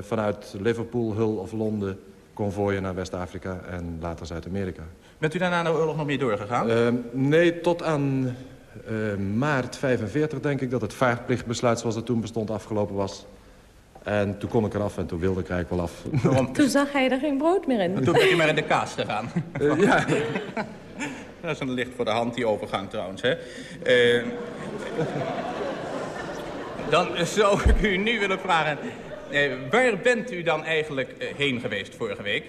vanuit Liverpool, Hull of Londen konvooien naar West-Afrika en later Zuid-Amerika. Bent u daarna de oorlog nog meer doorgegaan? Uh, nee, tot aan uh, maart 45 denk ik dat het vaartplichtbesluit zoals het toen bestond afgelopen was. En toen kon ik eraf en toen wilde ik er eigenlijk wel af. Toen zag hij er geen brood meer in. En toen ben je maar in de kaas gegaan. Uh, ja. Dat is een licht voor de hand, die overgang trouwens. Hè? Uh, dan zou ik u nu willen vragen... Uh, waar bent u dan eigenlijk uh, heen geweest vorige week?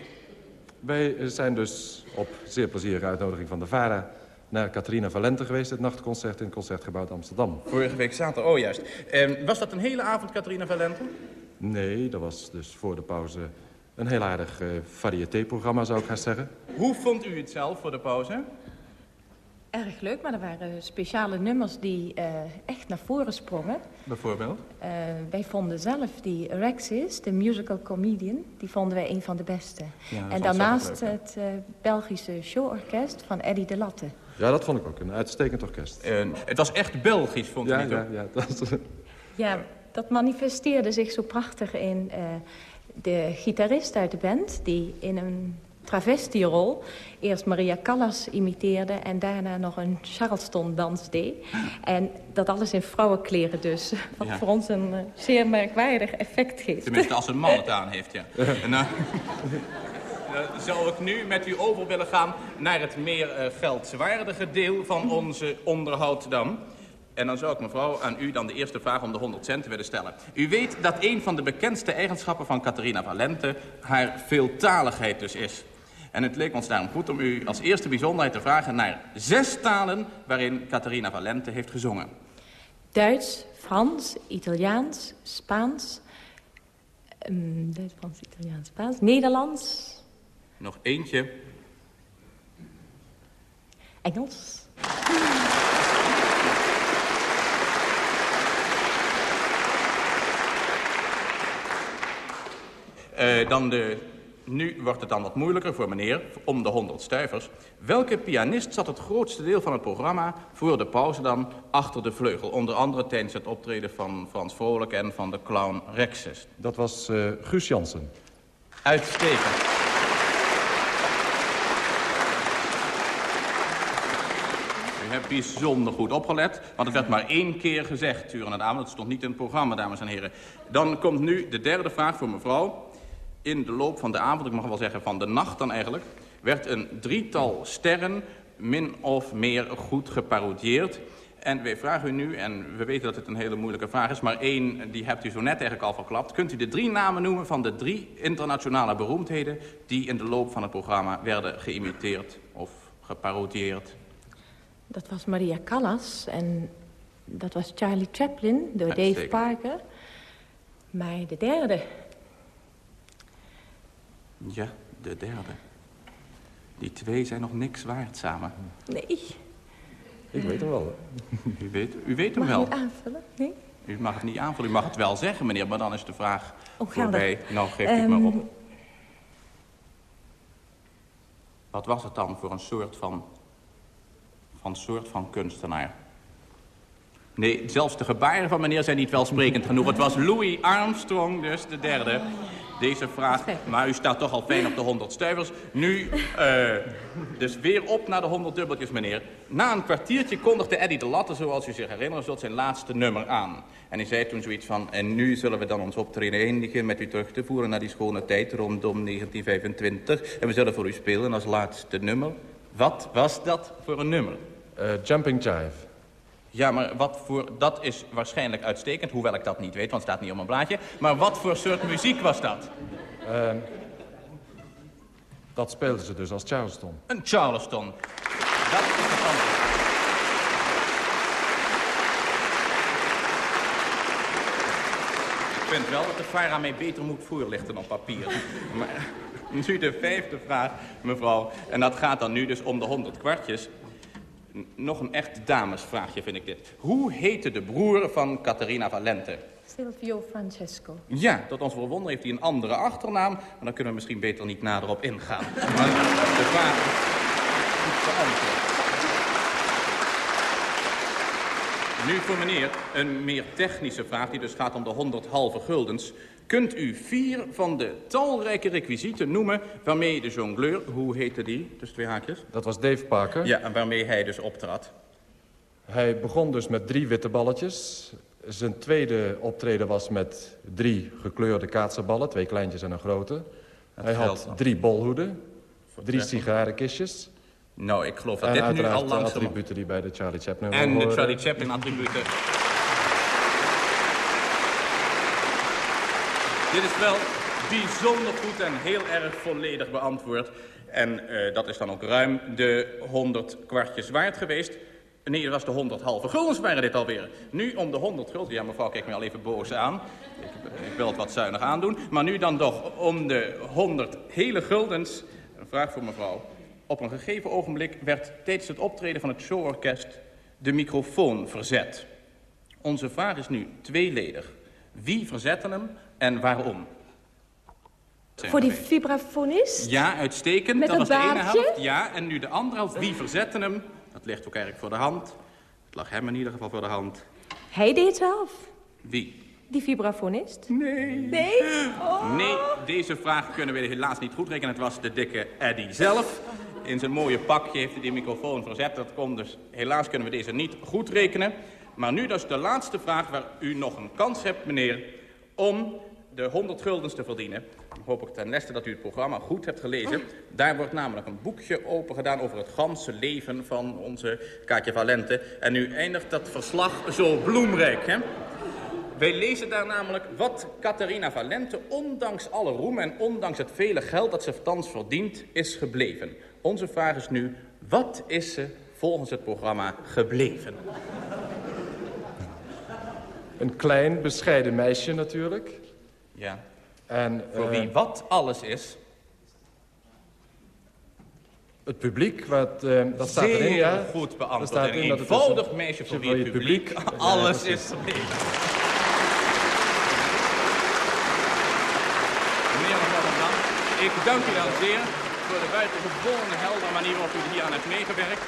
Wij zijn dus op zeer plezierige uitnodiging van de VARA... naar Catharina Valente geweest, het nachtconcert in het Concertgebouw Amsterdam. Vorige week zaterdag, oh juist. Uh, was dat een hele avond, Catharina Valente? Nee, dat was dus voor de pauze een heel aardig uh, variété-programma, zou ik gaan zeggen. Hoe vond u het zelf voor de pauze? Erg leuk, maar er waren speciale nummers die uh, echt naar voren sprongen. Bijvoorbeeld? Uh, wij vonden zelf die Rexis, de musical comedian, die vonden wij een van de beste. Ja, en daarnaast leuk, het uh, Belgische showorkest van Eddie de Latte. Ja, dat vond ik ook een uitstekend orkest. het was echt Belgisch, vond ja, u niet ja, ja, dat ja, dat manifesteerde zich zo prachtig in de gitarist uit de band... die in een travestierol eerst Maria Callas imiteerde... en daarna nog een Charleston-dans deed. En dat alles in vrouwenkleren dus. Wat ja. voor ons een uh, zeer merkwaardig effect geeft. Tenminste, als een man het aan heeft, ja. en, uh, uh, zou ik nu met u over willen gaan... naar het meer geldzwaardige deel van onze onderhoud dan... En dan zou ik mevrouw aan u dan de eerste vraag om de 100 cent willen stellen. U weet dat een van de bekendste eigenschappen van Catharina Valente haar veeltaligheid dus is. En het leek ons daarom goed om u als eerste bijzonderheid te vragen naar zes talen waarin Catharina Valente heeft gezongen. Duits, Frans, Italiaans, Spaans, um, Duits, Frans, Italiaans, Spaans, Nederlands. Nog eentje. Engels. Uh, dan de, nu wordt het dan wat moeilijker voor meneer, om de 100 stuivers. Welke pianist zat het grootste deel van het programma voor de pauze dan achter de vleugel? Onder andere tijdens het optreden van Frans Vrolijk en van de clown Rexes. Dat was uh, Guus Jansen. Uitstekend. U hebt bijzonder goed opgelet, want het werd maar één keer gezegd durende de avond. Het stond niet in het programma, dames en heren. Dan komt nu de derde vraag voor mevrouw in de loop van de avond, ik mag wel zeggen van de nacht dan eigenlijk... werd een drietal sterren min of meer goed geparodieerd. En wij vragen u nu, en we weten dat het een hele moeilijke vraag is... maar één, die hebt u zo net eigenlijk al verklapt. Kunt u de drie namen noemen van de drie internationale beroemdheden... die in de loop van het programma werden geïmiteerd of geparodieerd? Dat was Maria Callas en dat was Charlie Chaplin door Dave zeker. Parker. Maar de derde... Ja, de derde. Die twee zijn nog niks waard samen. Nee. Ik weet hem wel. U weet, u weet hem Mag wel. ik aanvullen? Nee? U mag het niet aanvullen. U mag het wel zeggen, meneer, maar dan is de vraag Oh, voorbij. Nou, geef ik Ehm, maar op. Wat was het dan voor een soort van... van soort van kunstenaar? Nee, zelfs de gebaren van meneer zijn niet welsprekend genoeg. Het was Louis Armstrong, dus de derde. Deze vraag, maar u staat toch al fijn op de 100 stuivers. Nu, eh, dus weer op naar de 100 dubbeltjes, meneer. Na een kwartiertje kondigde Eddie de Latte, zoals u zich herinneren zult, zijn laatste nummer aan. En hij zei toen zoiets van, en nu zullen we dan ons optreden eindigen met u terug te voeren naar die schone tijd rondom 1925. En we zullen voor u spelen als laatste nummer. Wat was dat voor een nummer? Uh, jumping Jive. Ja, maar wat voor... Dat is waarschijnlijk uitstekend, hoewel ik dat niet weet, want het staat niet op mijn blaadje. Maar wat voor soort muziek was dat? Uh, dat speelden ze dus als Charleston. Een Charleston. Dat is het antwoord. Ik vind wel dat de VARA mij beter moet voorlichten op papier. Maar nu de vijfde vraag, mevrouw. En dat gaat dan nu dus om de 100 kwartjes. Nog een echt damesvraagje vind ik dit. Hoe heette de broer van Caterina Valente? Silvio Francesco. Ja, tot ons verwonder heeft hij een andere achternaam. Maar dan kunnen we misschien beter niet nader op ingaan. maar de vraag is beantwoord. Nu voor meneer een meer technische vraag die dus gaat om de 100 halve guldens. Kunt u vier van de talrijke requisieten noemen waarmee de jongleur, hoe heette die, dus twee haakjes? Dat was Dave Parker. Ja, en waarmee hij dus optrad. Hij begon dus met drie witte balletjes. Zijn tweede optreden was met drie gekleurde kaatsenballen, twee kleintjes en een grote. hij had drie bolhoeden, drie sigarenkistjes. Nou, ik geloof dat en dit nu al de attributen die bij de Charlie Chaplin En de. Charlie Chaplin attributen. Dit is wel bijzonder goed en heel erg volledig beantwoord. En eh, dat is dan ook ruim de 100 kwartjes waard geweest. Nee, dat was de 100 halve guldens waren dit alweer. Nu om de 100 gulden. Ja, mevrouw kijkt me al even boos aan. Ik, ik wil het wat zuinig aandoen. Maar nu dan toch om de 100 hele guldens. Een vraag voor mevrouw. Op een gegeven ogenblik werd tijdens het optreden van het showorkest de microfoon verzet. Onze vraag is nu tweeledig. Wie verzette hem en waarom? Voor die vibrafonist? Ja, uitstekend. Met dat was de ene helft. Ja, en nu de andere helft. Wie verzette hem? Dat ligt ook eigenlijk voor de hand. Het lag hem in ieder geval voor de hand. Hij deed zelf. Wie? Die vibrafonist? Nee. Nee? Oh. Nee, deze vraag kunnen we helaas niet goed rekenen. Het was de dikke Eddie zelf. In zijn mooie pakje heeft hij die microfoon verzet. Dat komt dus, helaas kunnen we deze niet goed rekenen. Maar nu dus de laatste vraag waar u nog een kans hebt, meneer... om de 100 guldens te verdienen. Dan hoop ik ten leste dat u het programma goed hebt gelezen. Daar wordt namelijk een boekje open gedaan over het ganse leven van onze Kaatje Valente. En nu eindigt dat verslag zo bloemrijk, hè? Wij lezen daar namelijk wat Catharina Valente, ondanks alle roem en ondanks het vele geld dat ze thans verdient, is gebleven. Onze vraag is nu, wat is ze volgens het programma gebleven? Een klein, bescheiden meisje natuurlijk. Ja. En, Voor eh, wie wat alles is. Het publiek, wat, eh, dat staat erin, Zeer ja. goed beantwoord. staat Een in dat het eenvoudig een- meisje voor wie het publiek publiek. Ja, alles precies. is. Meneer Dam, ik dank u wel zeer voor de buitengewone heldere manier waarop u hier aan hebt meegewerkt.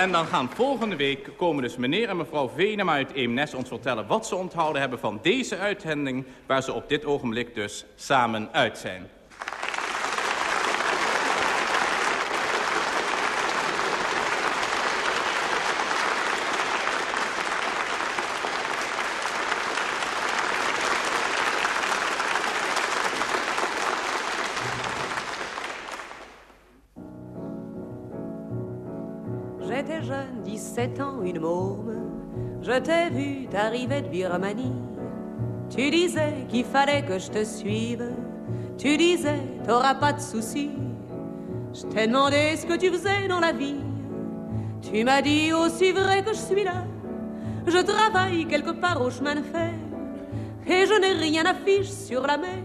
En dan gaan volgende week komen dus meneer en mevrouw Venema uit Eemnes ons vertellen wat ze onthouden hebben van deze uitzending waar ze op dit ogenblik dus samen uit zijn. Tu disais qu'il fallait que je te suive. Tu disais, t'auras pas de soucis. Je t'ai demandé ce que tu faisais dans la vie. Tu m'as dit aussi vrai que je suis là. Je travaille quelque part au chemin de fer. Et je n'ai rien à sur la mer.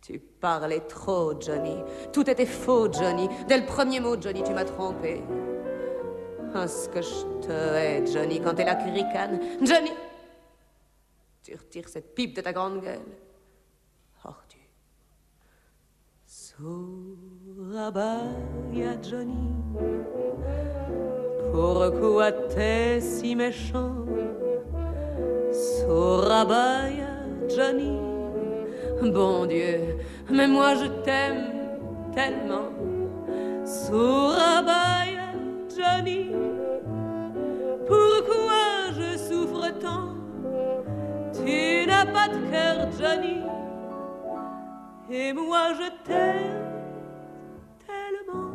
Tu parlais trop, Johnny. Tout était faux, Johnny. Dès le premier mot, Johnny, tu m'as trompé. Ah, ce que je te hais, Johnny, quand t'es la ricane. Johnny Tu retires cette pipe de ta grande gueule. Tu... Surabaya, Johnny. Pourquoi t'es si méchant Surabaya, Johnny. Bon Dieu, mais moi je t'aime tellement. Surabaya, Johnny. Pourquoi je souffre tant? Tu n'as pas de cœur, Johnny. Et moi je t'aime tellement.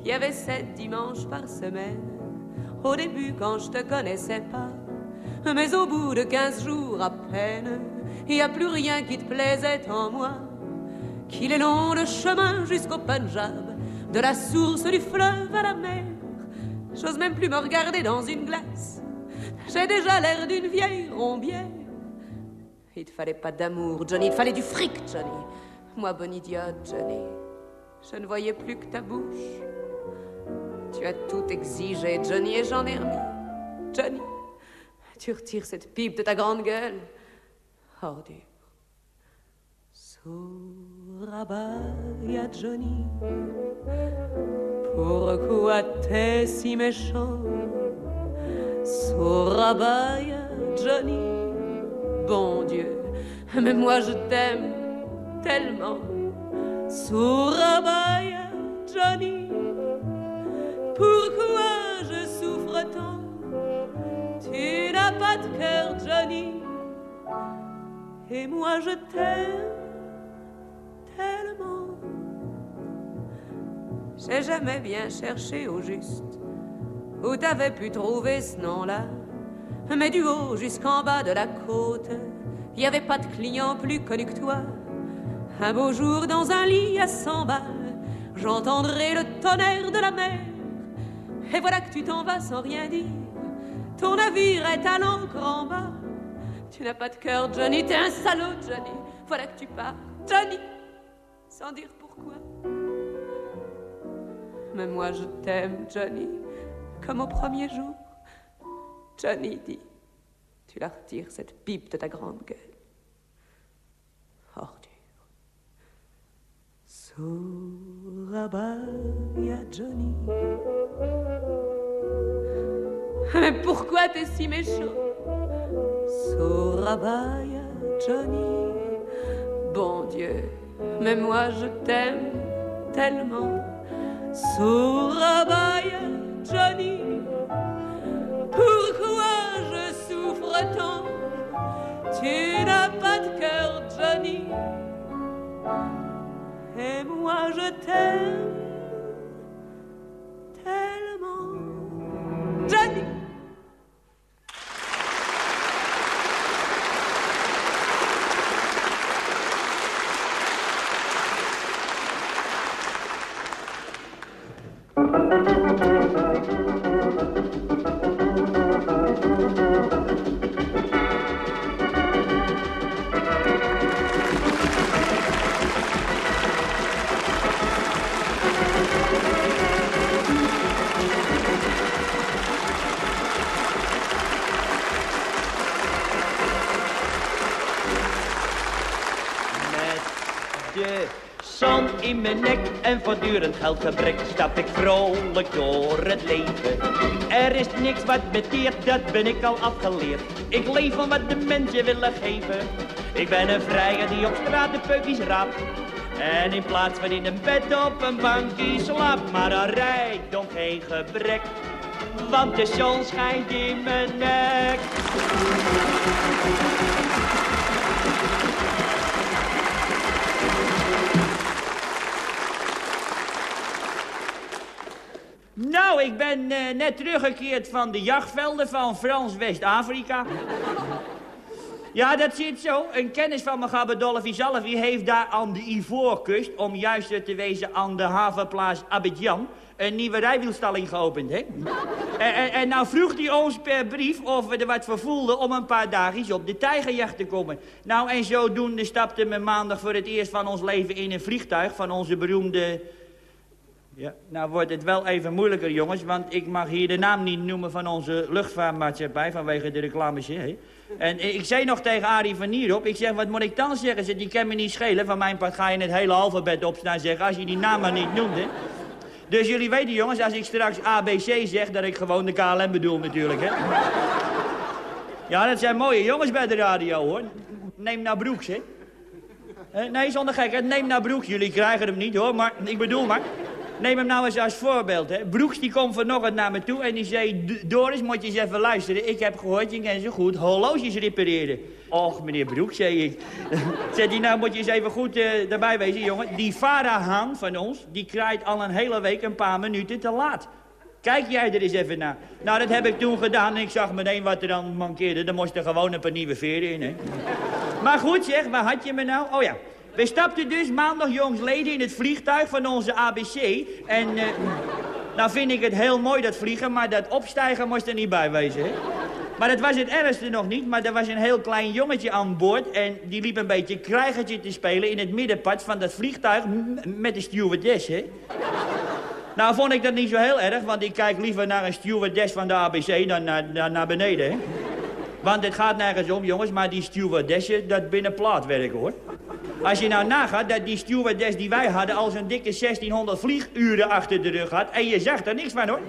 Il y avait sept dimanches par semaine. Au début, quand je te connaissais pas. Mais au bout de quinze jours à peine, il n'y a plus rien qui te plaisait en moi. Qu'il est long le chemin jusqu'au Punjab, de la source du fleuve à la mer. J'ose même plus me regarder dans une glace. J'ai déjà l'air d'une vieille rombière. Il te fallait pas d'amour, Johnny, il fallait du fric, Johnny. Moi, bonne idiote, Johnny. Je ne voyais plus que ta bouche. Tu as tout exigé, Johnny, et j'en ai remis. Johnny, tu retires cette pipe de ta grande gueule. Surabaya, Johnny. Pourquoi t'es si méchant? Sourabaya, Johnny. Bon Dieu, mais moi je t'aime tellement. Sourabaya, Johnny. Pourquoi je souffre tant? Tu n'as pas de cœur, Johnny. Et moi je t'aime j'ai jamais bien cherché au juste où t'avais pu trouver ce nom-là? Mais du haut jusqu'en bas de la côte, y avait pas de client plus connu que toi. Un beau jour dans un lit à cent balles, j'entendrai le tonnerre de la mer. Et voilà que tu t'en vas sans rien dire. Ton navire est à l'encre en bas. Tu n'as pas de cœur, Johnny, t'es un salaud, Johnny. Voilà que tu pars, Johnny, sans dire pourquoi. Mais moi je t'aime, Johnny, comme au premier jour. Johnny dit, tu la retires cette pipe de ta grande gueule. Ordure. Surabaya, Johnny. Mais pourquoi t'es si méchant? Surabaya, Johnny. Bon Dieu, mais moi je t'aime tellement. Surabaya, Johnny, pourquoi je souffre tant? Tu n'as pas de cœur, Johnny, et moi je t'aime tellement, Johnny. In mijn nek en voortdurend geldgebrek stap ik vrolijk door het leven. Er is niks wat me teert, dat ben ik al afgeleerd. Ik leef van wat de mensen willen geven. Ik ben een vrijer die op straat de peukjes raapt. En in plaats van in een bed op een bankje slaapt, maar een rijkdom geen gebrek. Want de zon schijnt in mijn nek. Nou, ik ben uh, net teruggekeerd van de jachtvelden van Frans West-Afrika. Ja, dat zit zo. Een kennis van me, Gabadolfi Zalvi, heeft daar aan de Ivoorkust... om juist te wezen aan de havenplaats Abidjan... een nieuwe rijwielstalling geopend, hè? en, en, en, nou vroeg hij ons per brief of we er wat voor voelden... om een paar dagjes op de tijgerjacht te komen. Nou, en zodoende stapte me maandag voor het eerst van ons leven... in een vliegtuig van onze beroemde ja, nou wordt het wel even moeilijker, jongens, want ik mag hier de naam niet noemen van onze luchtvaartmaatschappij vanwege de reclames. Hè? En ik zei nog tegen Arie van Nierop, ik zeg, wat moet ik dan zeggen? Ze, die kan me niet schelen, van mijn part ga je het hele alfabet opstaan zeggen, als je die naam maar niet noemt? Dus jullie weten, jongens, als ik straks ABC zeg, dat ik gewoon de KLM bedoel natuurlijk, hè? Ja, dat zijn mooie jongens bij de radio, hoor. Neem nou Broeks, hè? Nee, zonder gekheid, neem nou Broeks. Jullie krijgen hem niet, hoor, maar ik bedoel maar... Neem hem nou eens als voorbeeld. Hè. Broeks die komt vanochtend naar me toe en die zei... Doris, moet je eens even luisteren. Ik heb gehoord, je kan zo goed horloges repareren. Och, meneer Broeks, zei ik. Zegt hij, nou moet je eens even goed uh, erbij wezen, jongen. Die Farah van ons, die krijgt al een hele week een paar minuten te laat. Kijk jij er eens even naar. Nou, dat heb ik toen gedaan en ik zag meteen wat er dan mankeerde. Er moesten gewoon een paar nieuwe veren in, hè. Maar goed zeg, waar had je me nou? Oh ja, we stapten dus maandag jongsleden in het vliegtuig van onze ABC. En uh, nou vind ik het heel mooi dat vliegen, maar dat opstijgen moest er niet bij wezen. Maar dat was het ergste nog niet, maar er was een heel klein jongetje aan boord... en die liep een beetje krijgertje te spelen in het middenpad van dat vliegtuig met de stewardess, hè? Nou vond ik dat niet zo heel erg, want ik kijk liever naar een stewardess van de ABC dan naar, naar, beneden, hè? Want het gaat nergens om, jongens, maar die stewardessen, dat binnen plaatwerk, hoor. Als je nou nagaat dat die stewardess die wij hadden... al zo'n dikke 1600 vlieguren achter de rug had... en je zag er niks van, hoor.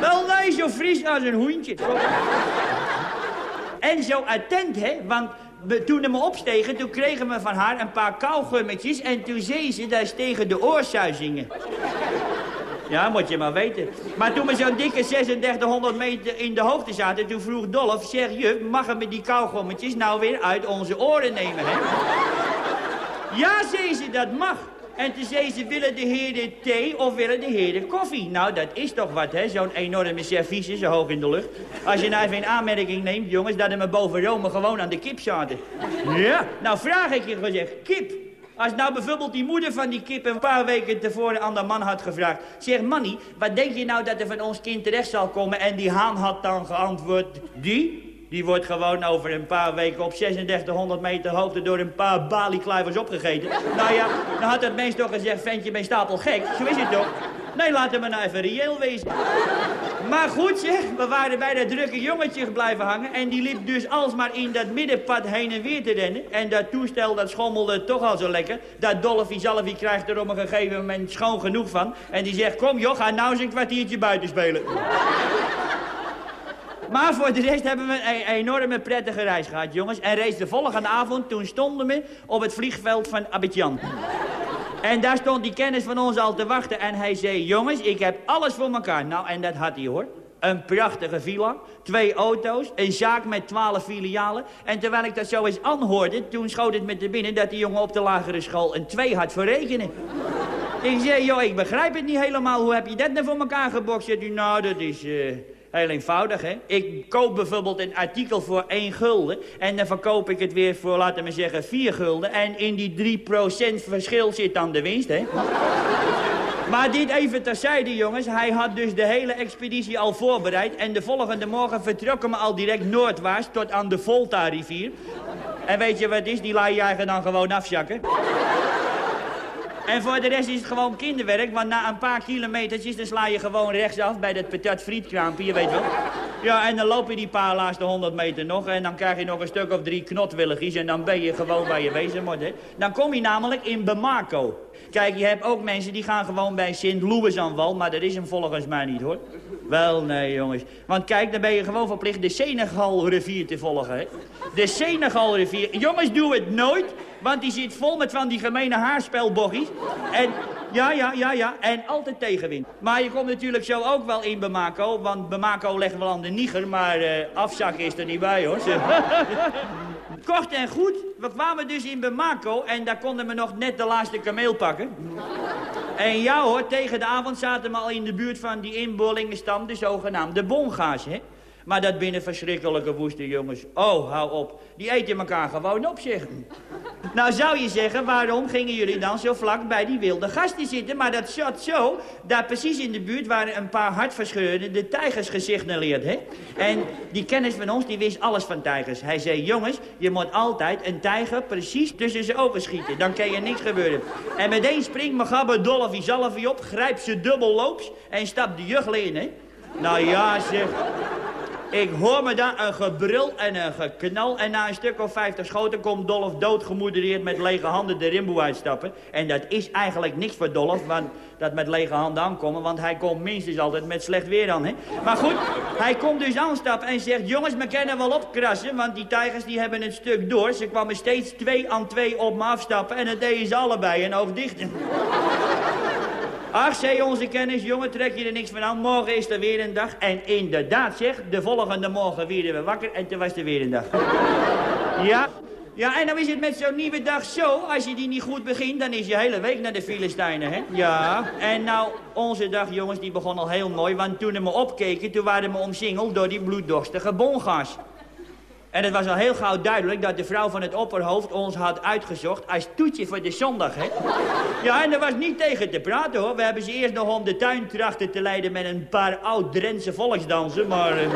Wel, nee, zo fris als een hoentje. En zo attent, hè, want toen we opstegen, toen kregen we van haar een paar kauwgummetjes... en toen zei ze, dat is tegen de oorsuizingen. Ja, moet je maar weten. Maar toen we zo'n dikke 3600 meter in de hoogte zaten... toen vroeg Dolf, zeg je, mag we die kauwgommetjes nou weer uit onze oren nemen, hè? Ja, zei ze, dat mag. En toen zei ze, willen de heren thee of willen de heren koffie? Nou, dat is toch wat, hè, zo'n enorme service zo hoog in de lucht. Als je nou even in aanmerking neemt, jongens, dat we boven Rome gewoon aan de kip zaten. Ja, nou vraag ik je gezegd, kip. Als nou bijvoorbeeld die moeder van die kip een paar weken tevoren aan de man had gevraagd... Zeg, Manny, wat denk je nou dat er van ons kind terecht zal komen? En die haan had dan geantwoord, die? Die wordt gewoon over een paar weken op 3600 meter hoogte door een paar baliekluivers opgegeten. Nou ja, dan had het mens toch gezegd, ventje, ben stapel gek. Zo is het toch? Nee, laten we nou even reëel wezen. Maar goed zeg, we waren bij dat drukke jongetje blijven hangen... en die liep dus alsmaar in dat middenpad heen en weer te rennen. En dat toestel dat schommelde toch al zo lekker... dat Dolfie Zalfie krijgt er op een gegeven moment schoon genoeg van. En die zegt, kom joh, ga nou eens een kwartiertje buiten spelen. Maar voor de rest hebben we een enorme prettige reis gehad, jongens. En reeds de volgende avond, toen stonden we op het vliegveld van Abidjan. En daar stond die kennis van ons al te wachten. En hij zei, jongens, ik heb alles voor elkaar. Nou, en dat had hij, hoor. Een prachtige villa, twee auto's, een zaak met twaalf filialen. En terwijl ik dat zo eens aanhoorde, toen schoot het met de binnen... dat die jongen op de lagere school een twee had voor rekenen. ik zei, joh, ik begrijp het niet helemaal. Hoe heb je dat nou voor elkaar gebokst? Zegt u, nou, dat is... Uh... Heel eenvoudig, hè? Ik koop bijvoorbeeld een artikel voor 1 gulden... en dan verkoop ik het weer voor, laten we zeggen, 4 gulden... en in die 3% verschil zit dan de winst, hè? Maar dit even terzijde, jongens. Hij had dus de hele expeditie al voorbereid... en de volgende morgen vertrokken we al direct noordwaarts tot aan de Volta-rivier. En weet je wat is? Die laai je dan gewoon afzakken. En voor de rest is het gewoon kinderwerk, want na een paar kilometertjes... dan sla je gewoon rechtsaf bij dat patat frietkraampje, je weet wel. Ja, en dan loop je die paar laatste honderd meter nog... en dan krijg je nog een stuk of drie knotwilligjes... en dan ben je gewoon waar je wezen moet, hè. Dan kom je namelijk in Bamako. Kijk, je hebt ook mensen die gaan gewoon bij Sint Louis aan wal... maar dat is hem volgens mij niet, hoor. Wel, nee, jongens. Want kijk, dan ben je gewoon verplicht de Senegal-rivier te volgen, hè. De Senegal-rivier. Jongens, doe het nooit, want die zit vol met van die gemene haarspelboggies. En ja, ja, ja, ja. En altijd tegenwind. Maar je komt natuurlijk zo ook wel in Bamako. Want Bamako leggen we aan de Niger, maar uh, afzakken is er niet bij, hoor. Kort en goed, we kwamen dus in Bamako en daar konden we nog net de laatste kameel pakken. En ja hoor, tegen de avond zaten we al in de buurt van die inboorlingenstam, de zogenaamde bonga's, hè. Maar dat binnen verschrikkelijke woeste jongens. Oh, hou op. Die eten elkaar gewoon op, zeg. Nou zou je zeggen, waarom gingen jullie dan zo vlak bij die wilde gasten zitten? Maar dat zat zo, daar precies in de buurt waren een paar hartverscheurende de tijgers gesignaleerd, hè? En die kennis van ons, die wist alles van tijgers. Hij zei, jongens, je moet altijd een tijger precies tussen zijn ogen schieten. Dan kan je niks gebeuren. En meteen springt Magabbe Dolfie Zalfie op, grijpt ze dubbel loops en stapt de juggelen in, hè? Nou ja, zeg. Ik hoor me dan een gebrul en een geknal. En na een stuk of vijftig schoten komt Dolf doodgemoedereerd met lege handen de rimboe uitstappen. En dat is eigenlijk niks voor Dolf, want dat met lege handen aankomen. Want hij komt minstens altijd met slecht weer aan, hè. Maar goed, hij komt dus aanstappen en zegt... Jongens, we kunnen wel opkrassen, want die tijgers die hebben het stuk door. Ze kwamen steeds twee aan twee op me afstappen en dat deden ze allebei een oog dicht. Ach, zei onze kennis, jongen, trek je er niks van aan. Morgen is er weer een dag. En inderdaad, zeg, de volgende morgen werden we wakker en toen was er weer een dag. Ja, ja, en dan is het met zo'n nieuwe dag zo, als je die niet goed begint, dan is je hele week naar de Filistijnen, hè? Ja, en nou, onze dag, jongens, die begon al heel mooi, want toen we me opkeken, toen waren we omsingeld door die bloeddorstige bongas. En het was al heel gauw duidelijk dat de vrouw van het opperhoofd ons had uitgezocht als toetje voor de zondag, hè? Ja, en er was niet tegen te praten, hoor. We hebben ze eerst nog om de tuin trachten te leiden met een paar oud-Drentse volksdansen, maar... Uh,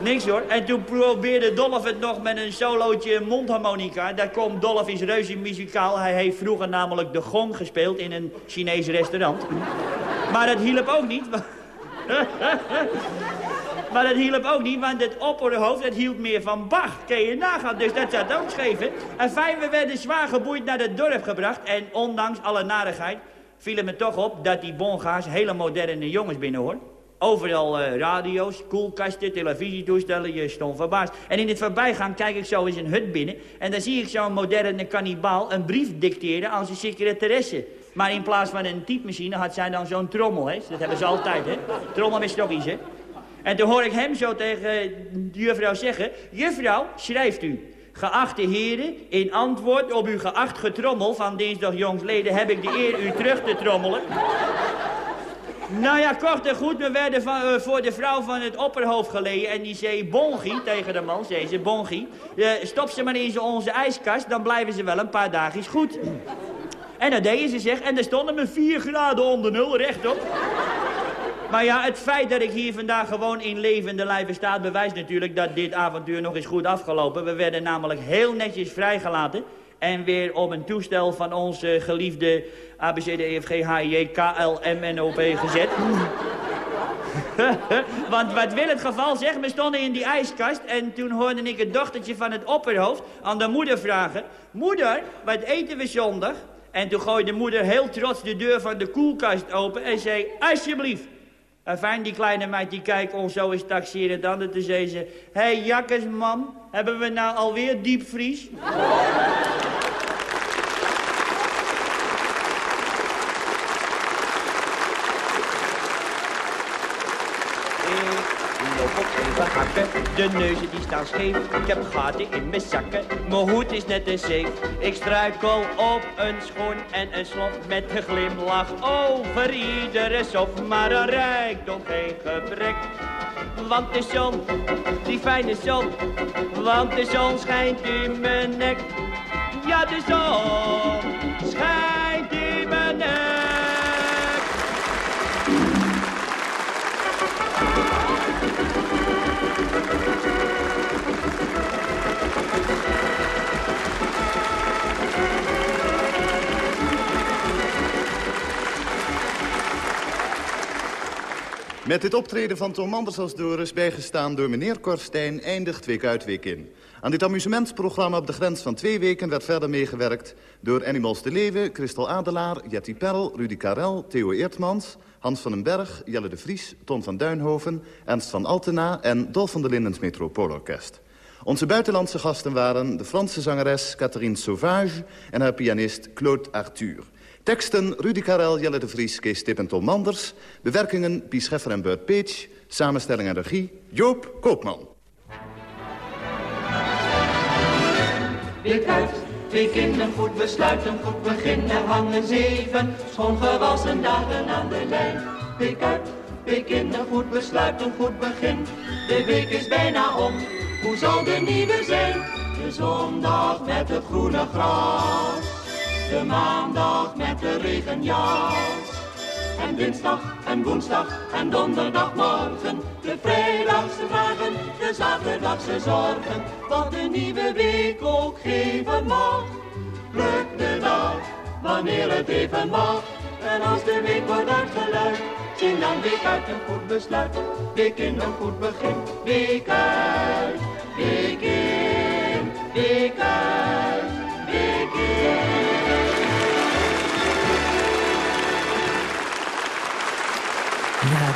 niks, hoor. En toen probeerde Dolph het nog met een solootje mondharmonica. Daar komt Dolph is reuze muzikaal. Hij heeft vroeger namelijk de gong gespeeld in een Chinees restaurant. Maar dat hielp ook niet. Maar dat hielp ook niet, want het opperhoofd dat hield meer van Bach. Kun je nagaan, dus dat zat ook scheef. En fijn, we werden zwaar geboeid naar het dorp gebracht. En ondanks alle narigheid viel het me toch op dat die bonga's hele moderne jongens binnen. Overal uh, radio's, koelkasten, televisietoestellen, je stond verbaasd. En in het voorbijgaan kijk ik zo eens een hut binnen... en dan zie ik zo'n moderne kannibaal een brief dicteren aan zijn secretaresse. Maar in plaats van een typemachine had zij dan zo'n trommel, hè. Dat hebben ze altijd, hè. Trommel met stokjes, hè. En toen hoor ik hem zo tegen de juffrouw zeggen... Juffrouw, schrijft u. Geachte heren, in antwoord op uw geacht getrommel van dinsdag jongsleden... heb ik de eer u terug te trommelen. Nou ja, kort en goed, we werden van, uh, voor de vrouw van het opperhoofd geleden... en die zei, Bongie, tegen de man, zei ze, Bongie... Uh, stop ze maar in onze ijskast, dan blijven ze wel een paar dagjes goed. En dat deden ze, zeg, en er stonden me vier graden onder nul, rechtop. Maar ja, het feit dat ik hier vandaag gewoon in levende lijve staat... bewijst natuurlijk dat dit avontuur nog eens goed afgelopen. We werden namelijk heel netjes vrijgelaten... en weer op een toestel van onze geliefde ABCD, EFG, HIJ, KL, MNOP gezet. Want wat wil het geval zeg, we stonden in die ijskast... en toen hoorde ik het dochtertje van het opperhoofd aan de moeder vragen... Moeder, wat eten we zondag? En toen gooide de moeder heel trots de deur van de koelkast open en zei... Alsjeblieft, Fijn, die kleine meid die kijkt ons zo eens taxeren dan. En toen zei ze... Hé, hey, jakkes, hebben we nou alweer diepvries? De neuzen die staan scheef, ik heb gaten in mijn zakken. Mijn hoed is net een zeef. Ik struikel op een schoen en een slof met een glimlach over iedere sof. Maar een rijkdom geen gebrek. Want de zon, die fijne zon, want de zon schijnt in mijn nek. Ja, de zon Met dit optreden van Tom Manders als Doris, bijgestaan door meneer Korstijn, eindigt Week uit Week in. Aan dit amusementsprogramma op de grens van twee weken werd verder meegewerkt... door Animals de Leeuwen, Christel Adelaar, Jetty Perl, Rudy Karel, Theo Eertmans... Hans van den Berg, Jelle de Vries, Ton van Duinhoven, Ernst van Altena... en Dolf van der Lindens Metropoolorkest. Onze buitenlandse gasten waren de Franse zangeres Catherine Sauvage... en haar pianist Claude Arthur. Teksten Rudy Karel, Jelle de Vries, Kees Tip en Tom Manders. Bewerkingen Pies Scheffer en Bert Peach. Samenstelling en regie Joop Koopman. Week uit, week in een goed besluit, een goed begin. Er hangen zeven schoongewassen dagen aan de lijn. Week uit, week in een goed besluit, een goed begin. De week is bijna om, hoe zal de nieuwe zijn? De zondag met het groene gras. De maandag met de regenjas. En dinsdag en woensdag en donderdagmorgen. De vrijdagse vragen, de zaterdagse zorgen. Wat de nieuwe week ook geven mag. Pluk de dag, wanneer het even mag. En als de week wordt uitgeluid, zing dan week uit een goed besluit. Week in een goed begin, week uit,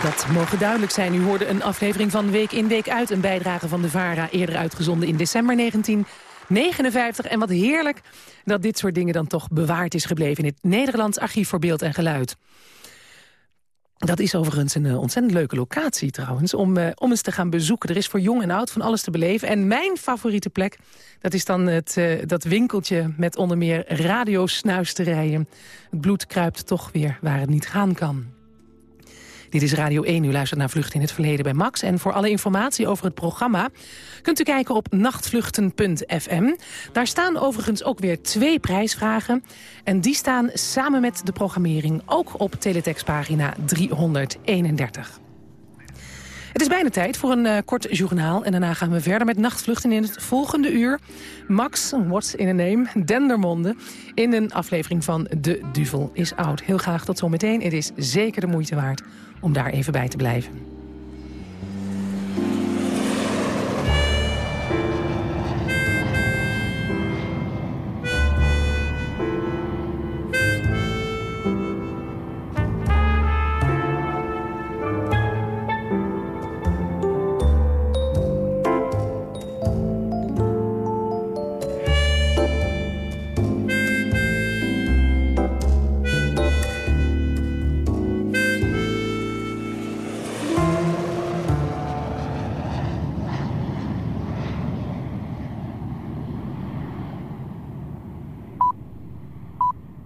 dat mogen duidelijk zijn. U hoorde een aflevering van Week in Week uit. Een bijdrage van de VARA, eerder uitgezonden in december 1959. En wat heerlijk dat dit soort dingen dan toch bewaard is gebleven... in het Nederlands Archief voor Beeld en Geluid. Dat is overigens een uh, ontzettend leuke locatie trouwens, om, uh, om eens te gaan bezoeken. Er is voor jong en oud van alles te beleven. En mijn favoriete plek, dat is dan het, uh, dat winkeltje met onder meer radiosnuisterijen. Het bloed kruipt toch weer waar het niet gaan kan. Dit is Radio 1, u luistert naar Vlucht in het Verleden bij Max. En voor alle informatie over het programma kunt u kijken op nachtvluchten.fm. Daar staan overigens ook weer twee prijsvragen. En die staan samen met de programmering ook op teletextpagina 331. Het is bijna tijd voor een uh, kort journaal. En daarna gaan we verder met nachtvluchten in het volgende uur. Max, what's in a name, Dendermonde. In een aflevering van De Duvel is Oud. Heel graag tot zometeen. Het is zeker de moeite waard om daar even bij te blijven.